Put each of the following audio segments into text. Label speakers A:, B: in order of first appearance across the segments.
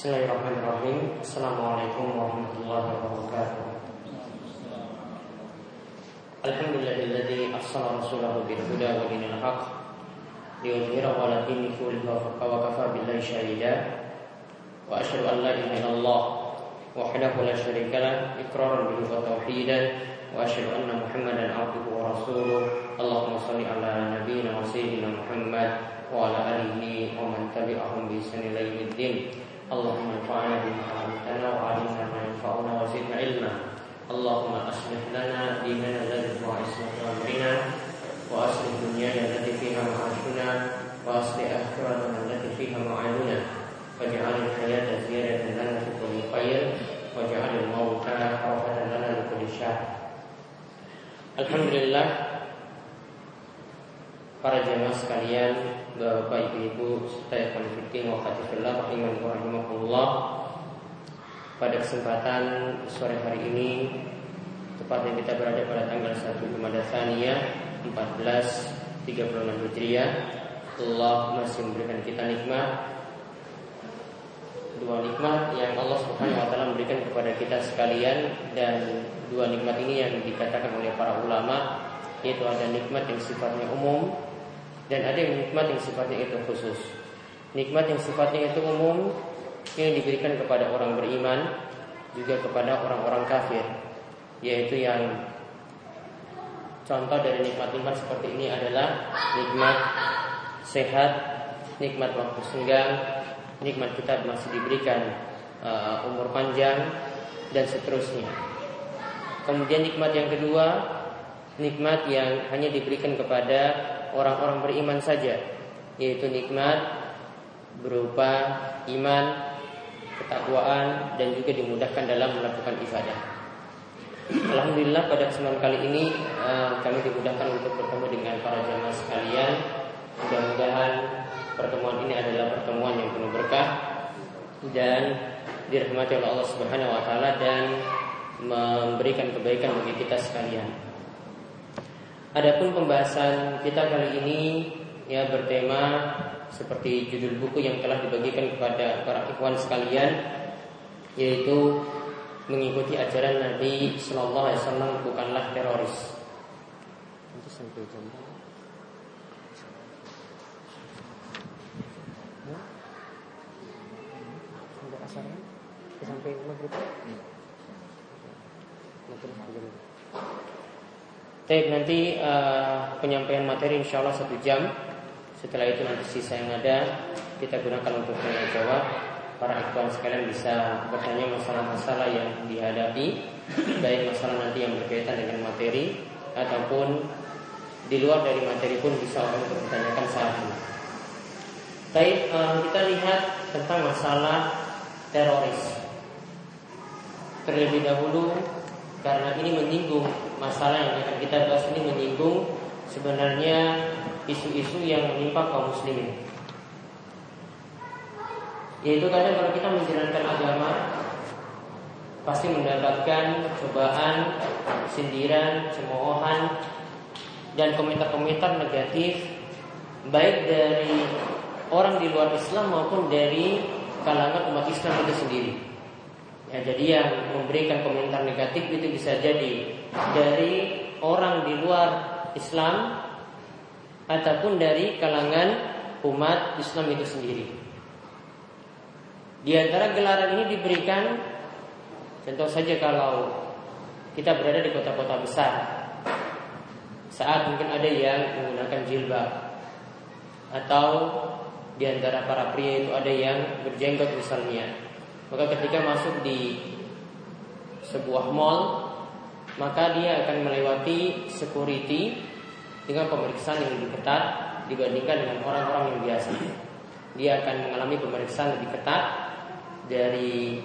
A: Bismillahirrahmanirrahim. Assalamualaikum warahmatullahi wabarakatuh. Alhamdulillahilladzi arsala rasulahu bil huda wa dinil haq liyudhhirahu ala dini kullihi wa kafa billahi syahida wa asyhadu an la ilaha illallah wahdahu la syarika lah iqraran bihi wa tauhidan wa asyhadu anna muhammadan abduhu wa rasuluh. Allahumma shalli ala nabiyyina wa sayyidina Muhammad wa ala alihi wa man tabi'ahum bi ihsan ila yaumiddin اللهم انفعنا بما علمتنا وعلمنا ما ينفعنا وزدنا علما. اللهم أصلح لنا ديننا الذي هو عصمة أمرنا وأصلح دنيانا التي فيها معاشنا وأصلح اخرتنا التي فيها معادنا واجعل الحياة زيادة لنا في كل خير واجعل الموت راحة لنا لكل شر. Alhamdulillah para jemaah sekalian, Bapak Ibu serta yang fikih wa khatifillah rahimahullah pada kesempatan sore hari ini tepatnya kita berada pada tanggal 1 Jumadil Tsaniyah 1436 Hijriah. Allah masih memberikan kita nikmat dua nikmat yang Allah Subhanahu wa taala memberikan kepada kita sekalian dan dua nikmat ini yang dikatakan oleh para ulama yaitu ada nikmat yang sifatnya umum dan ada yang nikmat yang sifatnya itu khusus. Nikmat yang sifatnya itu umum yang diberikan kepada orang beriman juga kepada orang-orang kafir, yaitu yang contoh dari nikmat-nikmat seperti ini adalah nikmat sehat, nikmat waktu senggang, nikmat kita masih diberikan uh, umur panjang dan seterusnya. Kemudian nikmat yang kedua, nikmat yang hanya diberikan kepada orang-orang beriman saja yaitu nikmat berupa iman, ketakwaan dan juga dimudahkan dalam melakukan ibadah. Alhamdulillah pada kesempatan kali ini uh, kami dimudahkan untuk bertemu dengan para jamaah sekalian. Mudah-mudahan pertemuan ini adalah pertemuan yang penuh berkah dan dirahmati oleh Allah Subhanahu wa taala dan memberikan kebaikan bagi kita sekalian. Adapun pembahasan kita kali ini ya bertema seperti judul buku yang telah dibagikan kepada para ikhwan sekalian yaitu mengikuti ajaran Nabi Shallallahu Alaihi Wasallam bukanlah teroris. Nanti sampai jam sampai maghrib. Baik nanti uh, penyampaian materi insya Allah satu jam. Setelah itu nanti sisa yang ada kita gunakan untuk tanya jawab. Para ikhwan sekalian bisa bertanya masalah-masalah yang dihadapi, baik masalah nanti yang berkaitan dengan materi ataupun di luar dari materi pun bisa untuk ditanyakan saat ini. Baik, uh, kita lihat tentang masalah teroris. Terlebih dahulu karena ini menyinggung masalah yang akan kita bahas ini menyinggung sebenarnya isu-isu yang menimpa kaum muslimin. Yaitu kadang kalau kita menjalankan agama pasti mendapatkan cobaan, sindiran, cemoohan dan komentar-komentar negatif baik dari orang di luar Islam maupun dari kalangan umat Islam itu sendiri. Ya, jadi yang memberikan komentar negatif itu bisa jadi dari orang di luar Islam ataupun dari kalangan umat Islam itu sendiri. Di antara gelaran ini diberikan contoh saja kalau kita berada di kota-kota besar saat mungkin ada yang menggunakan jilbab atau di antara para pria itu ada yang berjenggot misalnya maka ketika masuk di sebuah mall, maka dia akan melewati security dengan pemeriksaan yang lebih ketat dibandingkan dengan orang-orang yang biasa. Dia akan mengalami pemeriksaan lebih ketat dari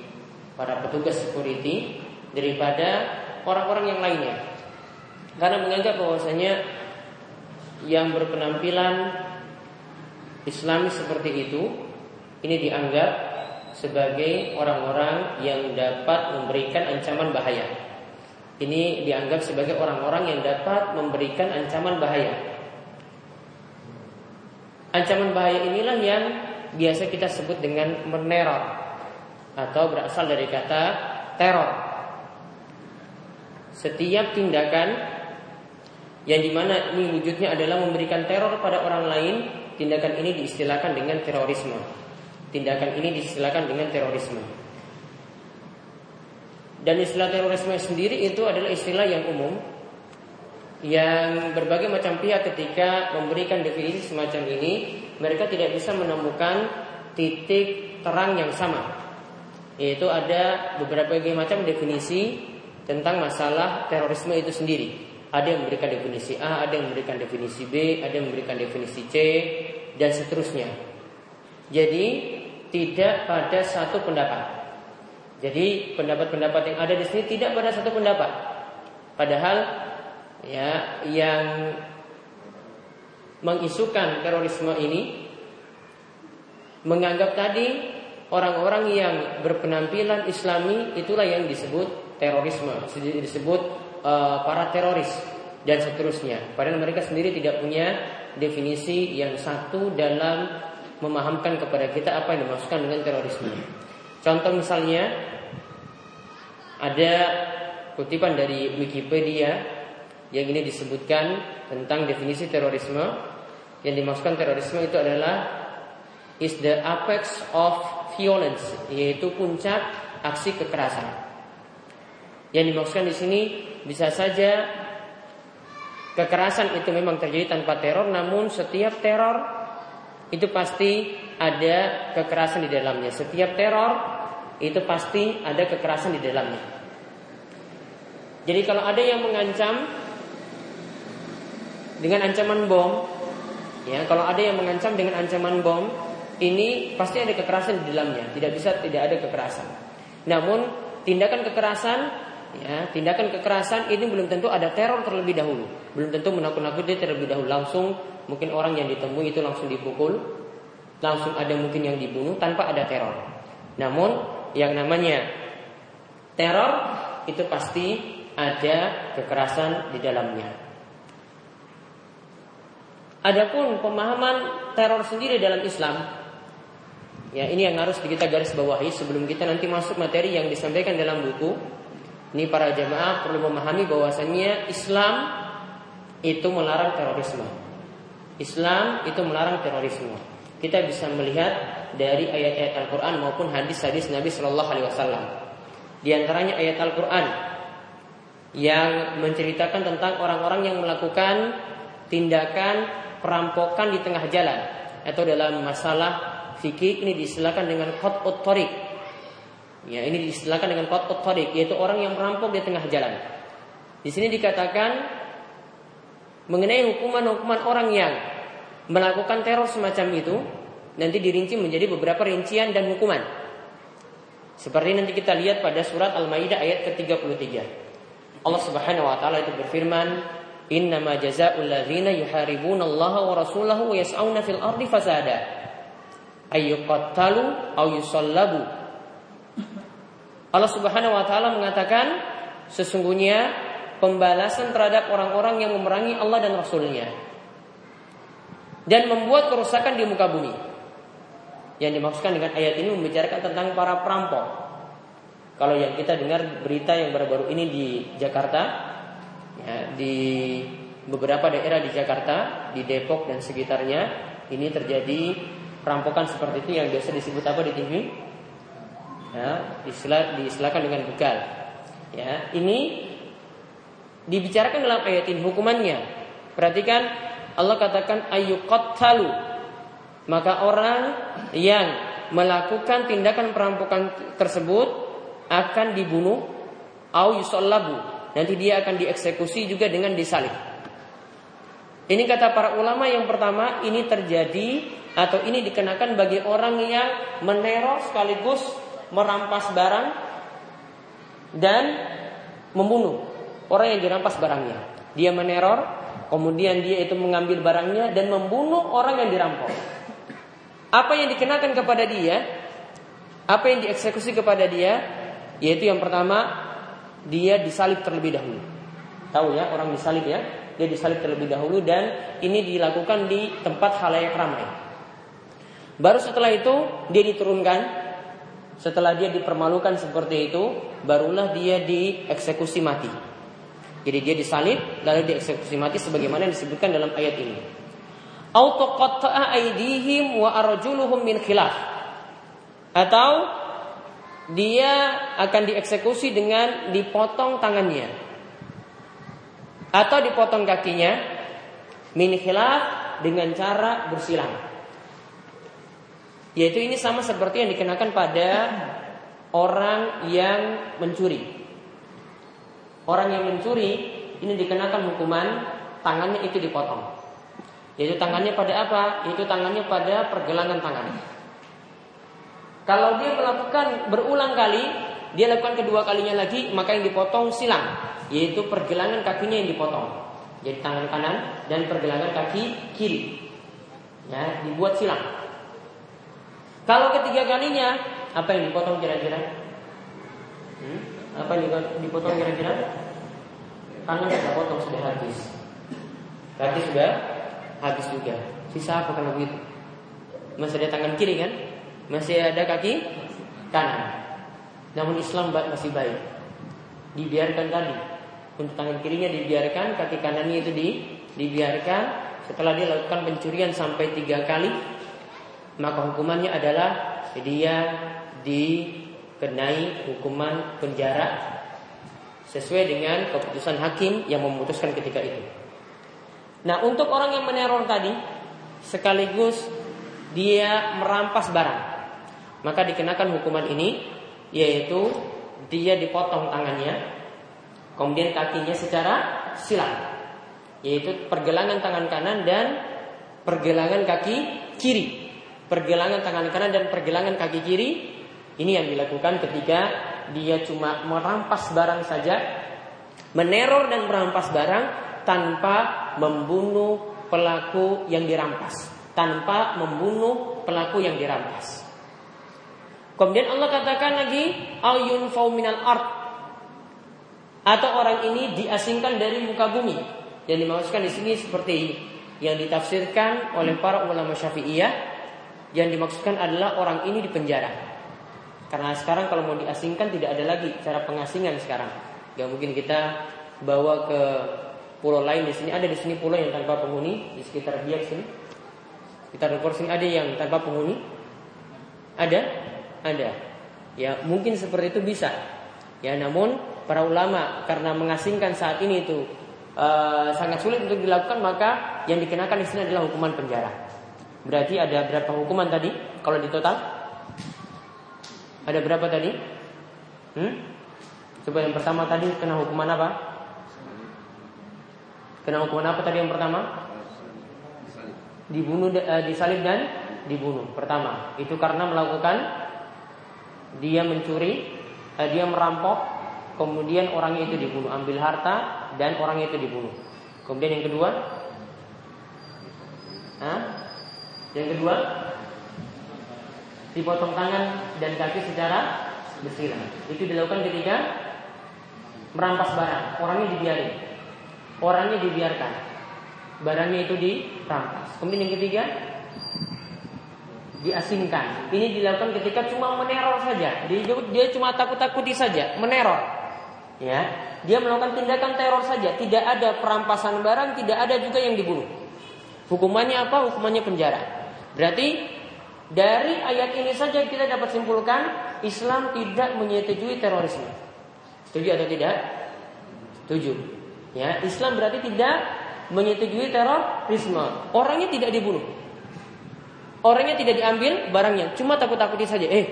A: para petugas security daripada orang-orang yang lainnya. Karena menganggap bahwasanya yang berpenampilan Islami seperti itu ini dianggap sebagai orang-orang yang dapat memberikan ancaman bahaya. Ini dianggap sebagai orang-orang yang dapat memberikan ancaman bahaya. Ancaman bahaya inilah yang biasa kita sebut dengan meneror. atau berasal dari kata teror. Setiap tindakan yang di mana ini wujudnya adalah memberikan teror pada orang lain, tindakan ini diistilahkan dengan terorisme. Tindakan ini diistilahkan dengan terorisme. Dan istilah terorisme sendiri itu adalah istilah yang umum yang berbagai macam pihak ketika memberikan definisi semacam ini mereka tidak bisa menemukan titik terang yang sama. Yaitu ada beberapa macam definisi tentang masalah terorisme itu sendiri. Ada yang memberikan definisi A, ada yang memberikan definisi B, ada yang memberikan definisi C dan seterusnya. Jadi tidak pada satu pendapat jadi pendapat-pendapat yang ada di sini tidak pada satu pendapat padahal ya yang mengisukan terorisme ini menganggap tadi orang-orang yang berpenampilan Islami itulah yang disebut terorisme, disebut uh, para teroris dan seterusnya. Padahal mereka sendiri tidak punya definisi yang satu dalam memahamkan kepada kita apa yang dimaksudkan dengan terorisme. Contoh misalnya ada kutipan dari Wikipedia yang ini disebutkan tentang definisi terorisme yang dimaksudkan terorisme itu adalah is the apex of violence yaitu puncak aksi kekerasan. Yang dimaksudkan di sini bisa saja kekerasan itu memang terjadi tanpa teror namun setiap teror itu pasti ada kekerasan di dalamnya. Setiap teror itu pasti ada kekerasan di dalamnya. Jadi kalau ada yang mengancam dengan ancaman bom, ya kalau ada yang mengancam dengan ancaman bom, ini pasti ada kekerasan di dalamnya. Tidak bisa tidak ada kekerasan. Namun tindakan kekerasan, ya tindakan kekerasan ini belum tentu ada teror terlebih dahulu. Belum tentu menakut-nakuti terlebih dahulu. Langsung mungkin orang yang ditemui itu langsung dipukul, langsung ada mungkin yang dibunuh tanpa ada teror. Namun yang namanya teror itu pasti ada kekerasan di dalamnya. Adapun pemahaman teror sendiri dalam Islam, ya ini yang harus kita garis bawahi sebelum kita nanti masuk materi yang disampaikan dalam buku. Ini para jamaah perlu memahami bahwasannya Islam itu melarang terorisme. Islam itu melarang terorisme. Kita bisa melihat dari ayat-ayat Al-Quran maupun hadis-hadis Nabi Shallallahu Alaihi Wasallam. Di antaranya ayat Al-Quran yang menceritakan tentang orang-orang yang melakukan tindakan perampokan di tengah jalan atau dalam masalah fikih ini diistilahkan dengan qat'ut tariq. Ya, ini diistilahkan dengan qat'ut tariq yaitu orang yang merampok di tengah jalan. Di sini dikatakan mengenai hukuman-hukuman orang yang melakukan teror semacam itu nanti dirinci menjadi beberapa rincian dan hukuman. Seperti nanti kita lihat pada surat Al-Maidah ayat ke-33. Allah Subhanahu wa taala itu berfirman, Innama jazaa'ul ladzina yuharibuna Allah wa rasulahu wa yas'auna fil ardi fasada. Ayyuqattalu aw yusallabu. Allah Subhanahu wa taala mengatakan sesungguhnya pembalasan terhadap orang-orang yang memerangi Allah dan Rasulnya dan membuat kerusakan di muka bumi. Yang dimaksudkan dengan ayat ini membicarakan tentang para perampok. Kalau yang kita dengar berita yang baru-baru ini di Jakarta, ya, di beberapa daerah di Jakarta, di Depok dan sekitarnya ini terjadi perampokan seperti itu yang biasa disebut apa di TV? Ya, istilah diistilahkan dengan begal. Ya, ini dibicarakan dalam ayat ini hukumannya. Perhatikan Allah katakan ayyuqattalu. Maka orang yang melakukan tindakan perampokan tersebut akan dibunuh au yusallabu nanti dia akan dieksekusi juga dengan disalib. Ini kata para ulama yang pertama ini terjadi atau ini dikenakan bagi orang yang meneror sekaligus merampas barang dan membunuh orang yang dirampas barangnya. Dia meneror, kemudian dia itu mengambil barangnya dan membunuh orang yang dirampok. Apa yang dikenakan kepada dia? Apa yang dieksekusi kepada dia? Yaitu yang pertama dia disalib terlebih dahulu. Tahu ya orang disalib ya? Dia disalib terlebih dahulu dan ini dilakukan di tempat halayak ramai. Baru setelah itu dia diturunkan Setelah dia dipermalukan seperti itu, barulah dia dieksekusi mati. Jadi dia disalib lalu dieksekusi mati sebagaimana yang disebutkan dalam ayat ini. Aidihim wa arjuluhum min khilaf. Atau dia akan dieksekusi dengan dipotong tangannya atau dipotong kakinya min khilaf dengan cara bersilang. Yaitu ini sama seperti yang dikenakan pada orang yang mencuri. Orang yang mencuri ini dikenakan hukuman tangannya itu dipotong. Yaitu tangannya pada apa? Yaitu tangannya pada pergelangan tangan. Kalau dia melakukan berulang kali, dia lakukan kedua kalinya lagi, maka yang dipotong silang, yaitu pergelangan kakinya yang dipotong. Jadi tangan kanan dan pergelangan kaki kiri. Ya, dibuat silang. Kalau ketiga kalinya, apa yang dipotong kira-kira? Hmm? Apa yang dipotong kira-kira? Tangan sudah potong sudah habis. Kaki sudah habis juga. Sisa apa kalau begitu? Masih ada tangan kiri kan? Masih ada kaki kanan. Namun Islam masih baik. Dibiarkan tadi. Untuk tangan kirinya dibiarkan, kaki kanannya itu di, dibiarkan. Setelah dia lakukan pencurian sampai tiga kali, maka hukumannya adalah dia di kenai hukuman penjara sesuai dengan keputusan hakim yang memutuskan ketika itu. Nah, untuk orang yang meneror tadi sekaligus dia merampas barang, maka dikenakan hukuman ini yaitu dia dipotong tangannya, kemudian kakinya secara silang, yaitu pergelangan tangan kanan dan pergelangan kaki kiri. Pergelangan tangan kanan dan pergelangan kaki kiri ini yang dilakukan ketika dia cuma merampas barang saja, meneror dan merampas barang tanpa membunuh pelaku yang dirampas, tanpa membunuh pelaku yang dirampas. Kemudian Allah katakan lagi ayun minal art atau orang ini diasingkan dari muka bumi. Yang dimaksudkan di sini seperti yang ditafsirkan oleh para ulama Syafi'iyah yang dimaksudkan adalah orang ini di penjara. Karena sekarang kalau mau diasingkan tidak ada lagi cara pengasingan sekarang. Gak mungkin kita bawa ke pulau lain di sini ada di sini pulau yang tanpa penghuni di sekitar Biak sini. Sekitar Nukor sini ada yang tanpa penghuni. Ada, ada. Ya mungkin seperti itu bisa. Ya namun para ulama karena mengasingkan saat ini itu uh, sangat sulit untuk dilakukan maka yang dikenakan di sini adalah hukuman penjara. Berarti ada berapa hukuman tadi kalau di total? Ada berapa tadi? Hmm? Coba yang pertama tadi kena hukuman apa? Kena hukuman apa tadi yang pertama? Dibunuh, uh, disalib dan dibunuh. Pertama, itu karena melakukan dia mencuri, uh, dia merampok, kemudian orangnya itu dibunuh, ambil harta dan orangnya itu dibunuh. Kemudian yang kedua, Hah? Yang kedua, dipotong tangan dan kaki secara bersilang. Itu dilakukan ketika merampas barang. Orangnya dibiarin. Orangnya dibiarkan. Barangnya itu dirampas. Kemudian yang ketiga diasingkan. Ini dilakukan ketika cuma meneror saja. Dia, dia cuma takut-takuti saja, meneror. Ya, dia melakukan tindakan teror saja, tidak ada perampasan barang, tidak ada juga yang dibunuh. Hukumannya apa? Hukumannya penjara. Berarti dari ayat ini saja kita dapat simpulkan Islam tidak menyetujui terorisme. Setuju atau tidak? Setuju. Ya, Islam berarti tidak menyetujui terorisme. Orangnya tidak dibunuh. Orangnya tidak diambil barangnya, cuma takut-takuti saja. Eh,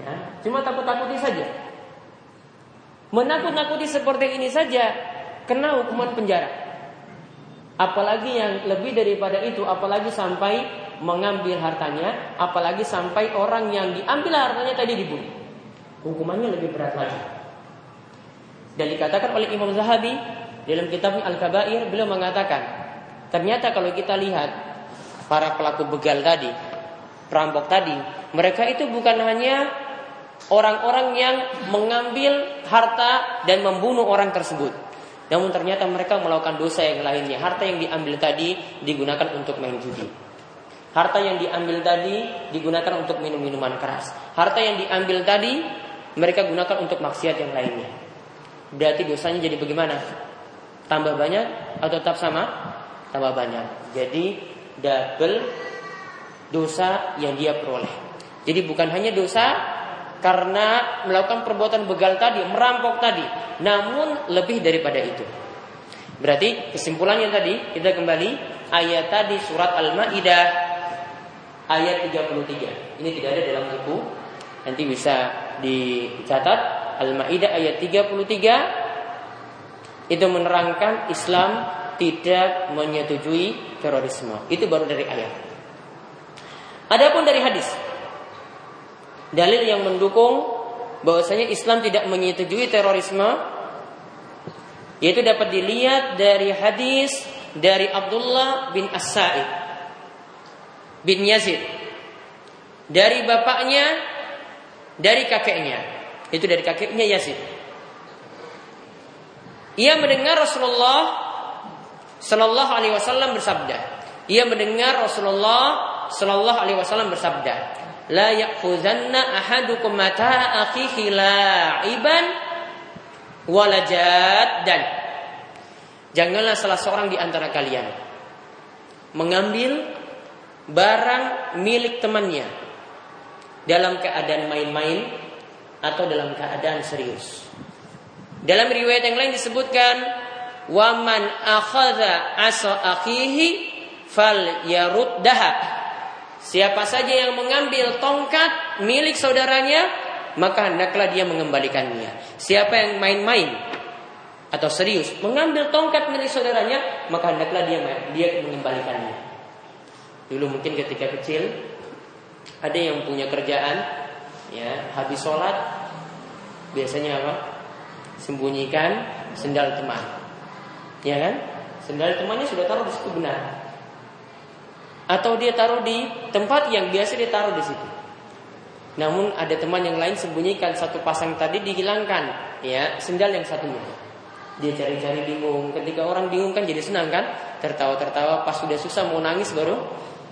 A: ya, cuma takut-takuti saja. Menakut-nakuti seperti ini saja kena hukuman penjara. Apalagi yang lebih daripada itu, apalagi sampai mengambil hartanya, apalagi sampai orang yang diambil hartanya tadi dibunuh. Hukumannya lebih berat lagi. Dan dikatakan oleh Imam Zahabi dalam kitabnya Al-Kabair, beliau mengatakan, ternyata kalau kita lihat para pelaku begal tadi, perampok tadi, mereka itu bukan hanya orang-orang yang mengambil harta dan membunuh orang tersebut. Namun ternyata mereka melakukan dosa yang lainnya. Harta yang diambil tadi digunakan untuk main judi. Harta yang diambil tadi digunakan untuk minum minuman keras. Harta yang diambil tadi mereka gunakan untuk maksiat yang lainnya. Berarti dosanya jadi bagaimana? Tambah banyak atau tetap sama? Tambah banyak. Jadi double dosa yang dia peroleh. Jadi bukan hanya dosa karena melakukan perbuatan begal tadi, merampok tadi, namun lebih daripada itu. Berarti kesimpulannya tadi kita kembali ayat tadi surat Al-Maidah ayat 33. Ini tidak ada dalam buku. Nanti bisa dicatat Al-Maidah ayat 33 itu menerangkan Islam tidak menyetujui terorisme. Itu baru dari ayat. Adapun dari hadis dalil yang mendukung bahwasanya Islam tidak menyetujui terorisme yaitu dapat dilihat dari hadis dari Abdullah bin As-Sa'id bin Yazid. Dari bapaknya dari kakeknya. Itu dari kakeknya Yazid. Ia mendengar Rasulullah Shallallahu Alaihi Wasallam bersabda. Ia mendengar Rasulullah Shallallahu Alaihi Wasallam bersabda la ya'khudhanna ahadukum mata akhihi la'iban dan janganlah salah seorang di antara kalian mengambil barang milik temannya dalam keadaan main-main atau dalam keadaan serius. Dalam riwayat yang lain disebutkan waman akhadha asa akhihi fal yaruddaha. Siapa saja yang mengambil tongkat milik saudaranya, maka hendaklah dia mengembalikannya. Siapa yang main-main atau serius mengambil tongkat milik saudaranya, maka hendaklah dia dia mengembalikannya. Dulu mungkin ketika kecil ada yang punya kerjaan ya habis sholat biasanya apa? Sembunyikan sendal teman. Ya kan? Sendal temannya sudah taruh di situ benar. Atau dia taruh di tempat yang biasa dia taruh di situ. Namun ada teman yang lain sembunyikan satu pasang tadi dihilangkan ya sendal yang satunya. Dia cari-cari bingung. Ketika orang bingung kan jadi senang kan? Tertawa-tertawa pas sudah susah mau nangis baru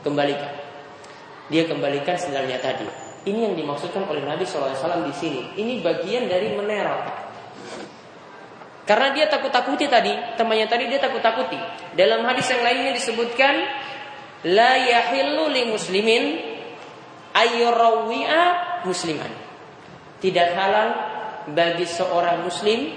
A: kembalikan. Dia kembalikan sendalnya tadi. Ini yang dimaksudkan oleh Nabi SAW di sini. Ini bagian dari meneror. Karena dia takut-takuti tadi, temannya tadi dia takut-takuti. Dalam hadis yang lainnya disebutkan, la yahillu li muslimin ayyurawi'a musliman. Tidak halal bagi seorang muslim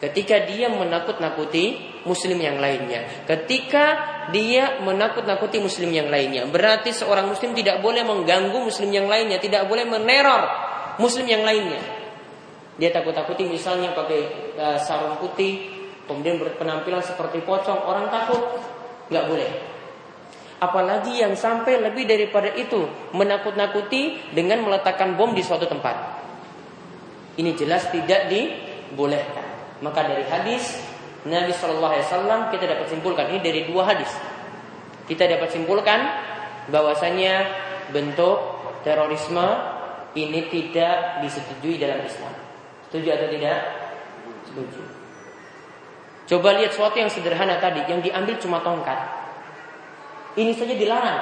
A: ketika dia menakut-nakuti muslim yang lainnya. Ketika dia menakut-nakuti muslim yang lainnya, berarti seorang muslim tidak boleh mengganggu muslim yang lainnya, tidak boleh meneror muslim yang lainnya. Dia takut-takuti misalnya pakai uh, sarung putih, kemudian berpenampilan seperti pocong, orang takut, nggak boleh. Apalagi yang sampai lebih daripada itu menakut-nakuti dengan meletakkan bom di suatu tempat. Ini jelas tidak dibolehkan. Maka dari hadis Nabi Shallallahu Alaihi Wasallam kita dapat simpulkan ini dari dua hadis. Kita dapat simpulkan bahwasanya bentuk terorisme ini tidak disetujui dalam Islam. Setuju atau tidak? Setuju. Coba lihat sesuatu yang sederhana tadi, yang diambil cuma tongkat. Ini saja dilarang.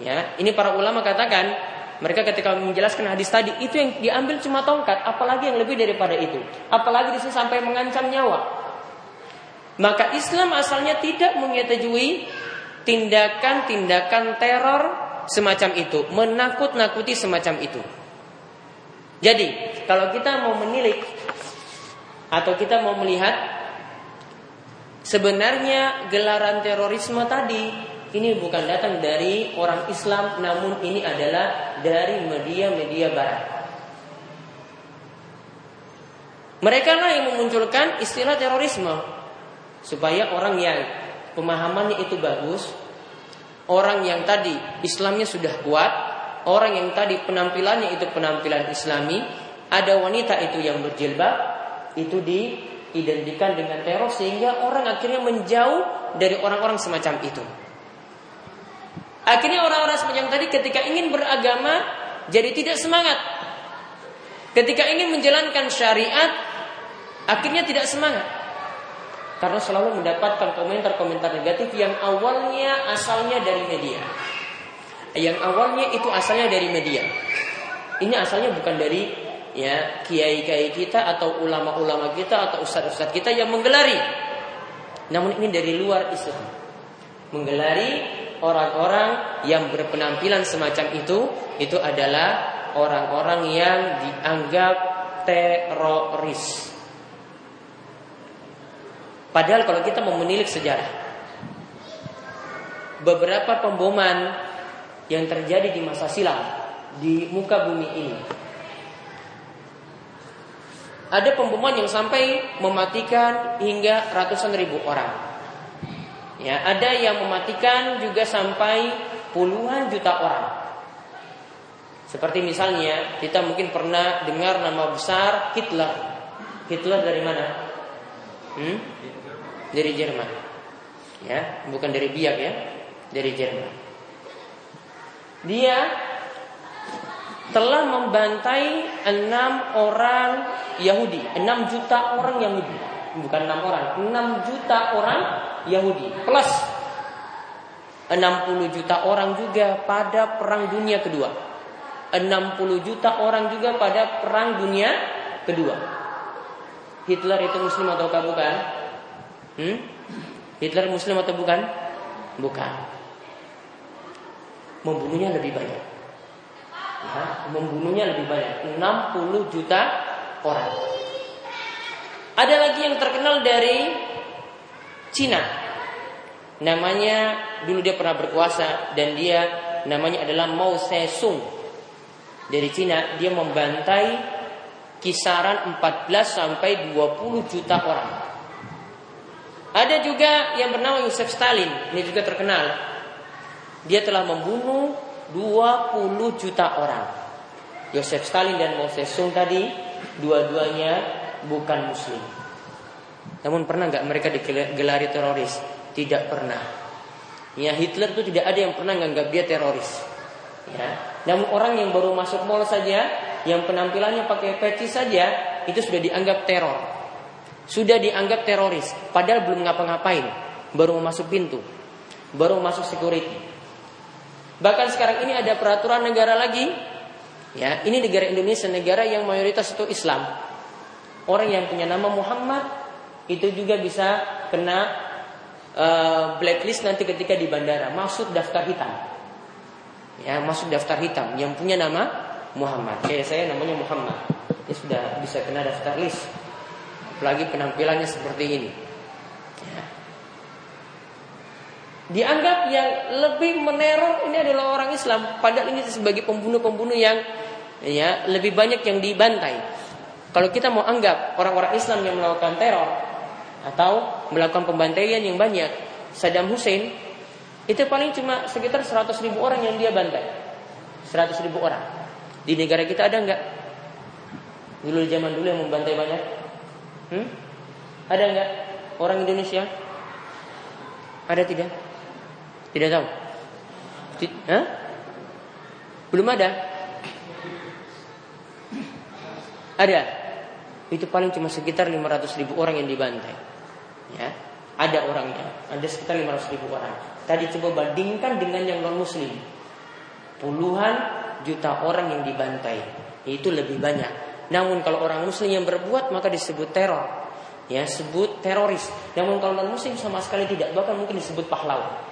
A: Ya, ini para ulama katakan mereka ketika menjelaskan hadis tadi itu yang diambil cuma tongkat, apalagi yang lebih daripada itu. Apalagi di sampai mengancam nyawa. Maka Islam asalnya tidak menyetujui tindakan-tindakan teror semacam itu, menakut-nakuti semacam itu. Jadi, kalau kita mau menilik atau kita mau melihat sebenarnya gelaran terorisme tadi ini bukan datang dari orang Islam namun ini adalah dari media-media barat. Mereka lah yang memunculkan istilah terorisme supaya orang yang pemahamannya itu bagus, orang yang tadi Islamnya sudah kuat, orang yang tadi penampilannya itu penampilan Islami, ada wanita itu yang berjilbab, itu diidentikan dengan teror sehingga orang akhirnya menjauh dari orang-orang semacam itu. Akhirnya orang-orang semacam tadi ketika ingin beragama jadi tidak semangat. Ketika ingin menjalankan syariat akhirnya tidak semangat karena selalu mendapatkan komentar-komentar negatif yang awalnya asalnya dari media. Yang awalnya itu asalnya dari media. Ini asalnya bukan dari ya kiai-kiai kita atau ulama-ulama kita atau ustadz-ustadz kita yang menggelari. Namun ini dari luar Islam. Menggelari orang-orang yang berpenampilan semacam itu itu adalah orang-orang yang dianggap teroris. Padahal kalau kita mau menilik sejarah, beberapa pemboman yang terjadi di masa silam di muka bumi ini. Ada pemboman yang sampai mematikan hingga ratusan ribu orang. Ya, ada yang mematikan juga sampai puluhan juta orang. Seperti misalnya kita mungkin pernah dengar nama besar Hitler. Hitler dari mana? Hmm? Dari Jerman. Ya, bukan dari Biak ya, dari Jerman. Dia telah membantai enam orang Yahudi, enam juta orang Yahudi, bukan enam orang, enam juta orang Yahudi plus 60 juta orang juga pada perang dunia kedua. 60 juta orang juga pada perang dunia kedua. Hitler itu muslim atau bukan? Hmm? Hitler muslim atau bukan? Bukan. Membunuhnya lebih banyak ya, membunuhnya lebih banyak 60 juta orang ada lagi yang terkenal dari Cina. Namanya dulu dia pernah berkuasa dan dia namanya adalah Mao Zedong. Dari Cina dia membantai kisaran 14 sampai 20 juta orang. Ada juga yang bernama Yosef Stalin ini juga terkenal. Dia telah membunuh 20 juta orang. Yosef Stalin dan Mao Zedong tadi dua-duanya bukan muslim. Namun pernah nggak mereka digelari teroris? Tidak pernah. Ya Hitler itu tidak ada yang pernah nganggap dia teroris. Ya. Namun orang yang baru masuk mall saja, yang penampilannya pakai peci saja, itu sudah dianggap teror. Sudah dianggap teroris, padahal belum ngapa-ngapain, baru masuk pintu, baru masuk security. Bahkan sekarang ini ada peraturan negara lagi. Ya, ini negara Indonesia negara yang mayoritas itu Islam. Orang yang punya nama Muhammad itu juga bisa kena uh, blacklist nanti ketika di bandara, masuk daftar hitam. Ya, masuk daftar hitam yang punya nama Muhammad. Kayak saya namanya Muhammad. Dia sudah bisa kena daftar list. Apalagi penampilannya seperti ini. Ya dianggap yang lebih meneror ini adalah orang Islam padahal ini sebagai pembunuh-pembunuh yang ya lebih banyak yang dibantai kalau kita mau anggap orang-orang Islam yang melakukan teror atau melakukan pembantaian yang banyak Saddam Hussein itu paling cuma sekitar 100 ribu orang yang dia bantai 100 ribu orang di negara kita ada nggak dulu zaman dulu yang membantai banyak hmm? ada nggak orang Indonesia ada tidak tidak tahu? Hah? Belum ada? Ada. Itu paling cuma sekitar 500 ribu orang yang dibantai. Ya, ada orangnya. Ada sekitar 500 ribu orang. Tadi coba bandingkan dengan yang non muslim. Puluhan juta orang yang dibantai. Itu lebih banyak. Namun kalau orang muslim yang berbuat maka disebut teror. Ya, sebut teroris. Namun kalau non muslim sama sekali tidak, bahkan mungkin disebut pahlawan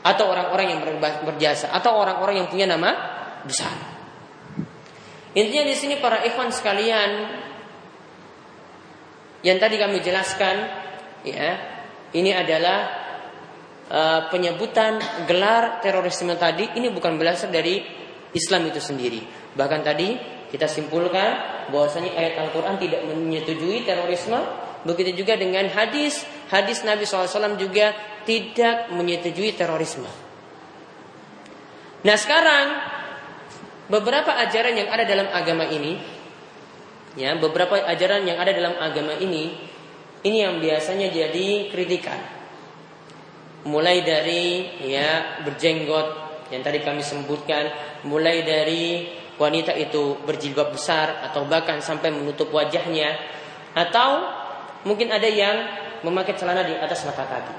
A: atau orang-orang yang berjasa atau orang-orang yang punya nama besar. Intinya di sini para ikhwan sekalian yang tadi kami jelaskan ya, ini adalah uh, penyebutan gelar terorisme tadi ini bukan berasal dari Islam itu sendiri. Bahkan tadi kita simpulkan bahwasanya ayat Al-Qur'an tidak menyetujui terorisme, begitu juga dengan hadis hadis Nabi SAW juga tidak menyetujui terorisme. Nah sekarang beberapa ajaran yang ada dalam agama ini, ya beberapa ajaran yang ada dalam agama ini, ini yang biasanya jadi kritikan. Mulai dari ya berjenggot yang tadi kami sebutkan, mulai dari wanita itu berjilbab besar atau bahkan sampai menutup wajahnya, atau mungkin ada yang memakai celana di atas mata kaki.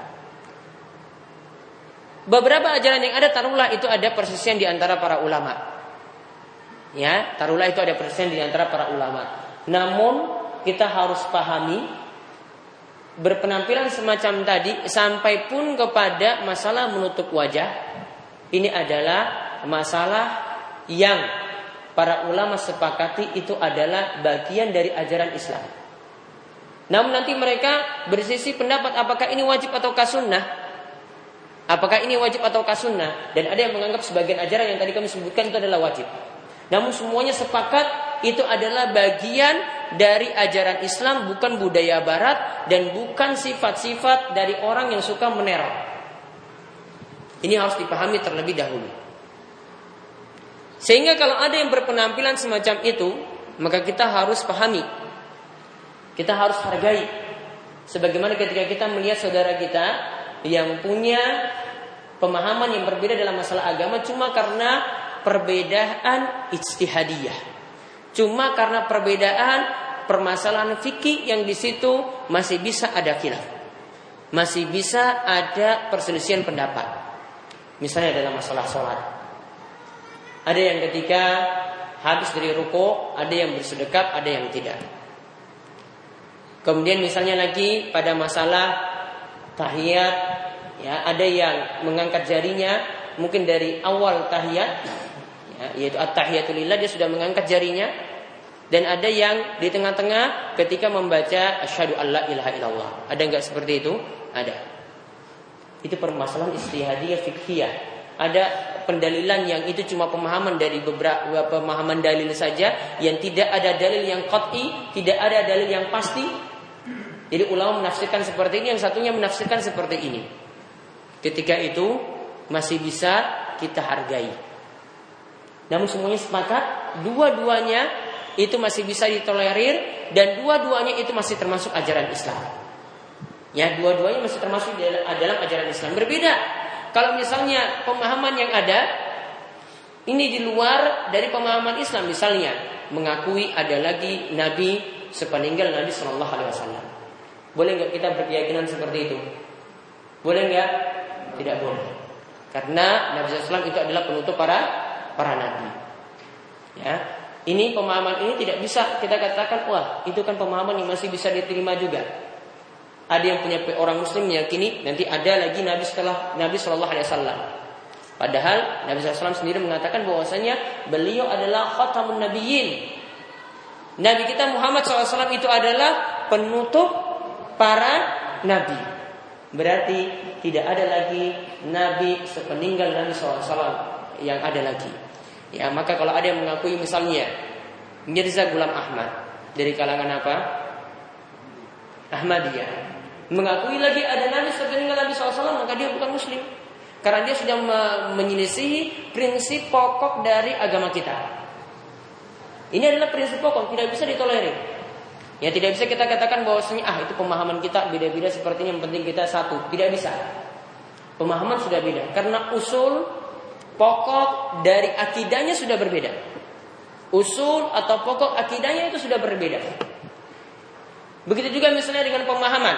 A: Beberapa ajaran yang ada taruhlah itu ada persisian di antara para ulama. Ya, taruhlah itu ada persisian di antara para ulama. Namun kita harus pahami berpenampilan semacam tadi sampai pun kepada masalah menutup wajah ini adalah masalah yang para ulama sepakati itu adalah bagian dari ajaran Islam. Namun nanti mereka bersisi pendapat apakah ini wajib atau sunnah. Apakah ini wajib atau sunnah? Dan ada yang menganggap sebagian ajaran yang tadi kami sebutkan itu adalah wajib. Namun semuanya sepakat itu adalah bagian dari ajaran Islam bukan budaya barat dan bukan sifat-sifat dari orang yang suka meneror. Ini harus dipahami terlebih dahulu. Sehingga kalau ada yang berpenampilan semacam itu, maka kita harus pahami. Kita harus hargai. Sebagaimana ketika kita melihat saudara kita yang punya pemahaman yang berbeda dalam masalah agama cuma karena perbedaan ijtihadiyah. Cuma karena perbedaan permasalahan fikih yang di situ masih bisa ada khilaf. Masih bisa ada perselisihan pendapat. Misalnya dalam masalah sholat. Ada yang ketika habis dari ruko, ada yang bersedekap, ada yang tidak. Kemudian misalnya lagi pada masalah tahiyat ya ada yang mengangkat jarinya mungkin dari awal tahiyat ya, yaitu at-tahiyatulillah dia sudah mengangkat jarinya dan ada yang di tengah-tengah ketika membaca asyhadu alla ilaha illallah. Ada nggak seperti itu? Ada. Itu permasalahan istihadiyah fikhiyah. Ada pendalilan yang itu cuma pemahaman dari beberapa pemahaman dalil saja yang tidak ada dalil yang qat'i, tidak ada dalil yang pasti, jadi ulama menafsirkan seperti ini, yang satunya menafsirkan seperti ini. Ketika itu masih bisa kita hargai. Namun semuanya sepakat, dua-duanya itu masih bisa ditolerir dan dua-duanya itu masih termasuk ajaran Islam. Ya, dua-duanya masih termasuk dalam ajaran Islam. Berbeda. Kalau misalnya pemahaman yang ada ini di luar dari pemahaman Islam, misalnya mengakui ada lagi nabi sepeninggal Nabi Shallallahu Alaihi Wasallam. Boleh nggak kita berkeyakinan seperti itu? Boleh nggak? Tidak boleh. Karena Nabi SAW itu adalah penutup para para nabi. Ya, ini pemahaman ini tidak bisa kita katakan wah itu kan pemahaman yang masih bisa diterima juga. Ada yang punya orang Muslim meyakini nanti ada lagi Nabi setelah Nabi Shallallahu Alaihi Wasallam. Padahal Nabi SAW sendiri mengatakan bahwasanya beliau adalah khatamun nabiyyin. Nabi kita Muhammad SAW itu adalah penutup para nabi. Berarti tidak ada lagi nabi sepeninggal Nabi SAW yang ada lagi. Ya, maka kalau ada yang mengakui misalnya Mirza Gulam Ahmad dari kalangan apa? Ahmadiyah. Mengakui lagi ada nabi sepeninggal Nabi SAW maka dia bukan muslim. Karena dia sudah menyelisihi prinsip pokok dari agama kita. Ini adalah prinsip pokok, tidak bisa ditolerir. Ya tidak bisa kita katakan bahwasanya ah itu pemahaman kita beda-beda seperti ini yang penting kita satu. Tidak bisa. Pemahaman sudah beda karena usul pokok dari akidahnya sudah berbeda. Usul atau pokok akidahnya itu sudah berbeda. Begitu juga misalnya dengan pemahaman.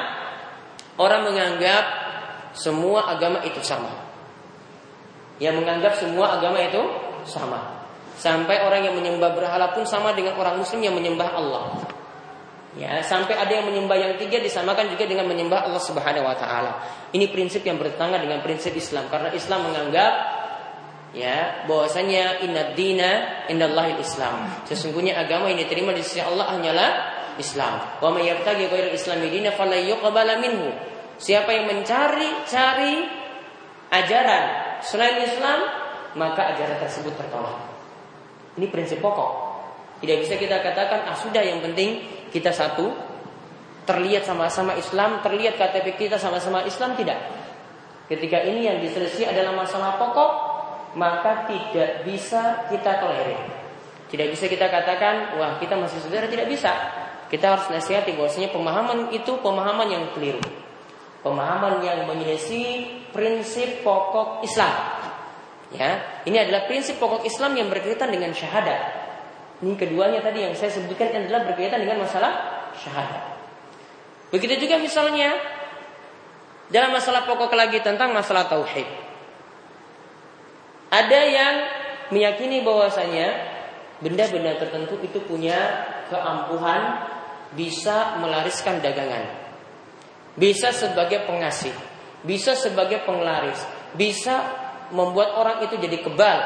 A: Orang menganggap semua agama itu sama. Yang menganggap semua agama itu sama. Sampai orang yang menyembah berhala pun sama dengan orang muslim yang menyembah Allah. Ya, sampai ada yang menyembah yang tiga disamakan juga dengan menyembah Allah Subhanahu wa taala. Ini prinsip yang bertentangan dengan prinsip Islam karena Islam menganggap ya bahwasanya inna dina indallahil Islam. Sesungguhnya agama yang diterima di sisi Allah hanyalah Islam. Wa may yabtaghi ghairal dina fala minhu. Siapa yang mencari-cari ajaran selain Islam, maka ajaran tersebut tertolak. Ini prinsip pokok. Tidak bisa kita katakan ah sudah yang penting kita satu, terlihat sama-sama Islam, terlihat KTP kita sama-sama Islam tidak. Ketika ini yang diselisih adalah masalah pokok, maka tidak bisa kita tolerir. Tidak bisa kita katakan, wah kita masih saudara, tidak bisa. Kita harus nasihati bahwasanya pemahaman itu pemahaman yang keliru. Pemahaman yang menyelisih prinsip pokok Islam. Ya, ini adalah prinsip pokok Islam yang berkaitan dengan syahadat. Ini keduanya tadi yang saya sebutkan adalah berkaitan dengan masalah syahadat. Begitu juga misalnya dalam masalah pokok lagi tentang masalah tauhid. Ada yang meyakini bahwasanya benda-benda tertentu itu punya keampuhan bisa melariskan dagangan. Bisa sebagai pengasih, bisa sebagai penglaris, bisa membuat orang itu jadi kebal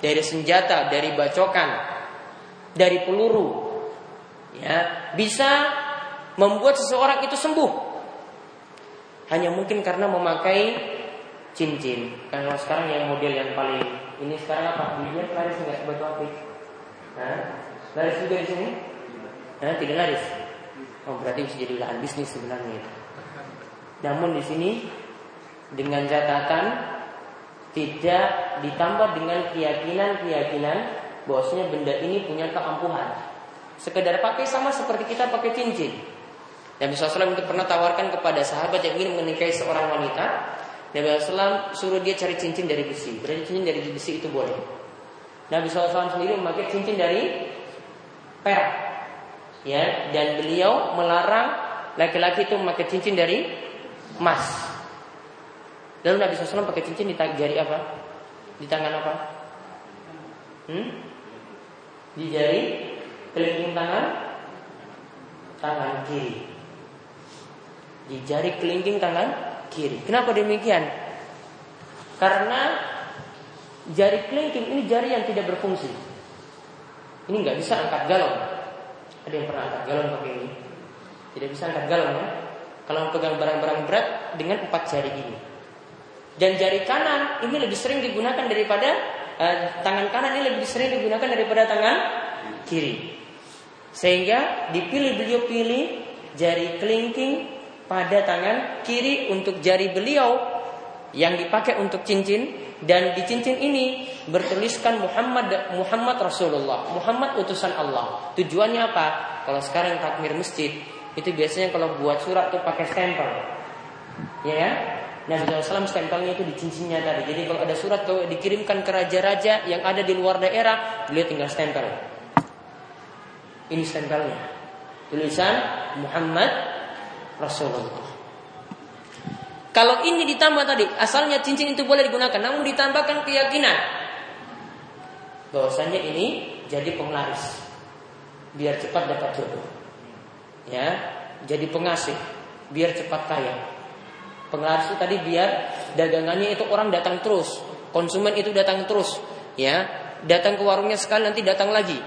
A: dari senjata, dari bacokan, dari peluru. Ya, bisa membuat seseorang itu sembuh. Hanya mungkin karena memakai cincin. Kalau sekarang yang model yang paling ini sekarang apa? Dilihat laris nggak batu akik? Nah, laris juga di sini? Nah, tidak laris. Oh, berarti bisa jadi lahan bisnis sebenarnya. Namun di sini dengan catatan tidak ditambah dengan keyakinan-keyakinan bahwasanya benda ini punya keampuhan. Sekedar pakai sama seperti kita pakai cincin. Nabi SAW itu pernah tawarkan kepada sahabat yang ingin menikahi seorang wanita. Nabi SAW suruh dia cari cincin dari besi. Berarti cincin dari besi itu boleh. Nabi SAW sendiri memakai cincin dari perak ya dan beliau melarang laki-laki itu memakai cincin dari emas. Lalu Nabi SAW pakai cincin di jari apa? Di tangan apa? Hmm? Di jari kelingking tangan tangan kiri. Di jari kelingking tangan kiri. Kenapa demikian? Karena jari kelingking ini jari yang tidak berfungsi. Ini nggak bisa angkat galon. Ada yang pernah angkat galon pakai ini? Tidak bisa angkat galon ya. Kalau pegang barang-barang berat dengan empat jari ini. Dan jari kanan ini lebih sering digunakan daripada eh, tangan kanan ini lebih sering digunakan daripada tangan kiri. Sehingga dipilih beliau pilih jari kelingking pada tangan kiri untuk jari beliau yang dipakai untuk cincin dan di cincin ini bertuliskan Muhammad Muhammad Rasulullah, Muhammad utusan Allah. Tujuannya apa? Kalau sekarang takmir masjid itu biasanya kalau buat surat tuh pakai stempel. Ya kan? Nabi SAW stempelnya itu di cincinnya tadi. Jadi kalau ada surat kalau dikirimkan ke raja-raja yang ada di luar daerah, beliau tinggal stempel. Ini stempelnya. Tulisan Muhammad Rasulullah. Kalau ini ditambah tadi, asalnya cincin itu boleh digunakan, namun ditambahkan keyakinan bahwasanya ini jadi penglaris, biar cepat dapat jodoh. Ya, jadi pengasih, biar cepat kaya. Penglaris itu tadi biar dagangannya itu orang datang terus, konsumen itu datang terus, ya, datang ke warungnya sekali nanti datang lagi.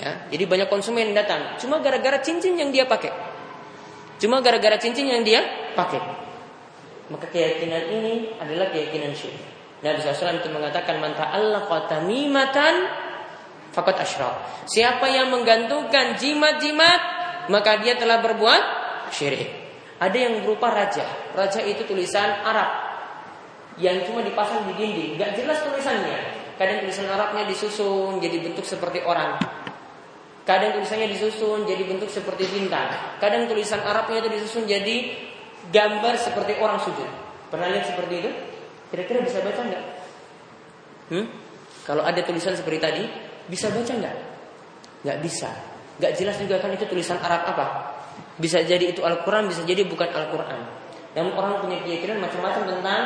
A: Ya, jadi banyak konsumen datang. Cuma gara-gara cincin yang dia pakai. Cuma gara-gara cincin yang dia pakai. Maka keyakinan ini adalah keyakinan syirik. Nabi SAW itu mengatakan manta Allah tamimatan fakat asyrak. Siapa yang menggantungkan jimat-jimat maka dia telah berbuat syirik. Ada yang berupa raja. Raja itu tulisan Arab yang cuma dipasang di dinding, nggak jelas tulisannya. Kadang tulisan Arabnya disusun jadi bentuk seperti orang. Kadang tulisannya disusun jadi bentuk seperti bintang. Kadang tulisan Arabnya itu disusun jadi gambar seperti orang sujud. Pernah lihat seperti itu? Kira-kira bisa baca nggak? Hmm? Kalau ada tulisan seperti tadi, bisa baca nggak? Nggak bisa. Nggak jelas juga kan itu tulisan Arab apa? Bisa jadi itu Al-Quran, bisa jadi bukan Al-Quran. Namun orang punya keyakinan macam-macam tentang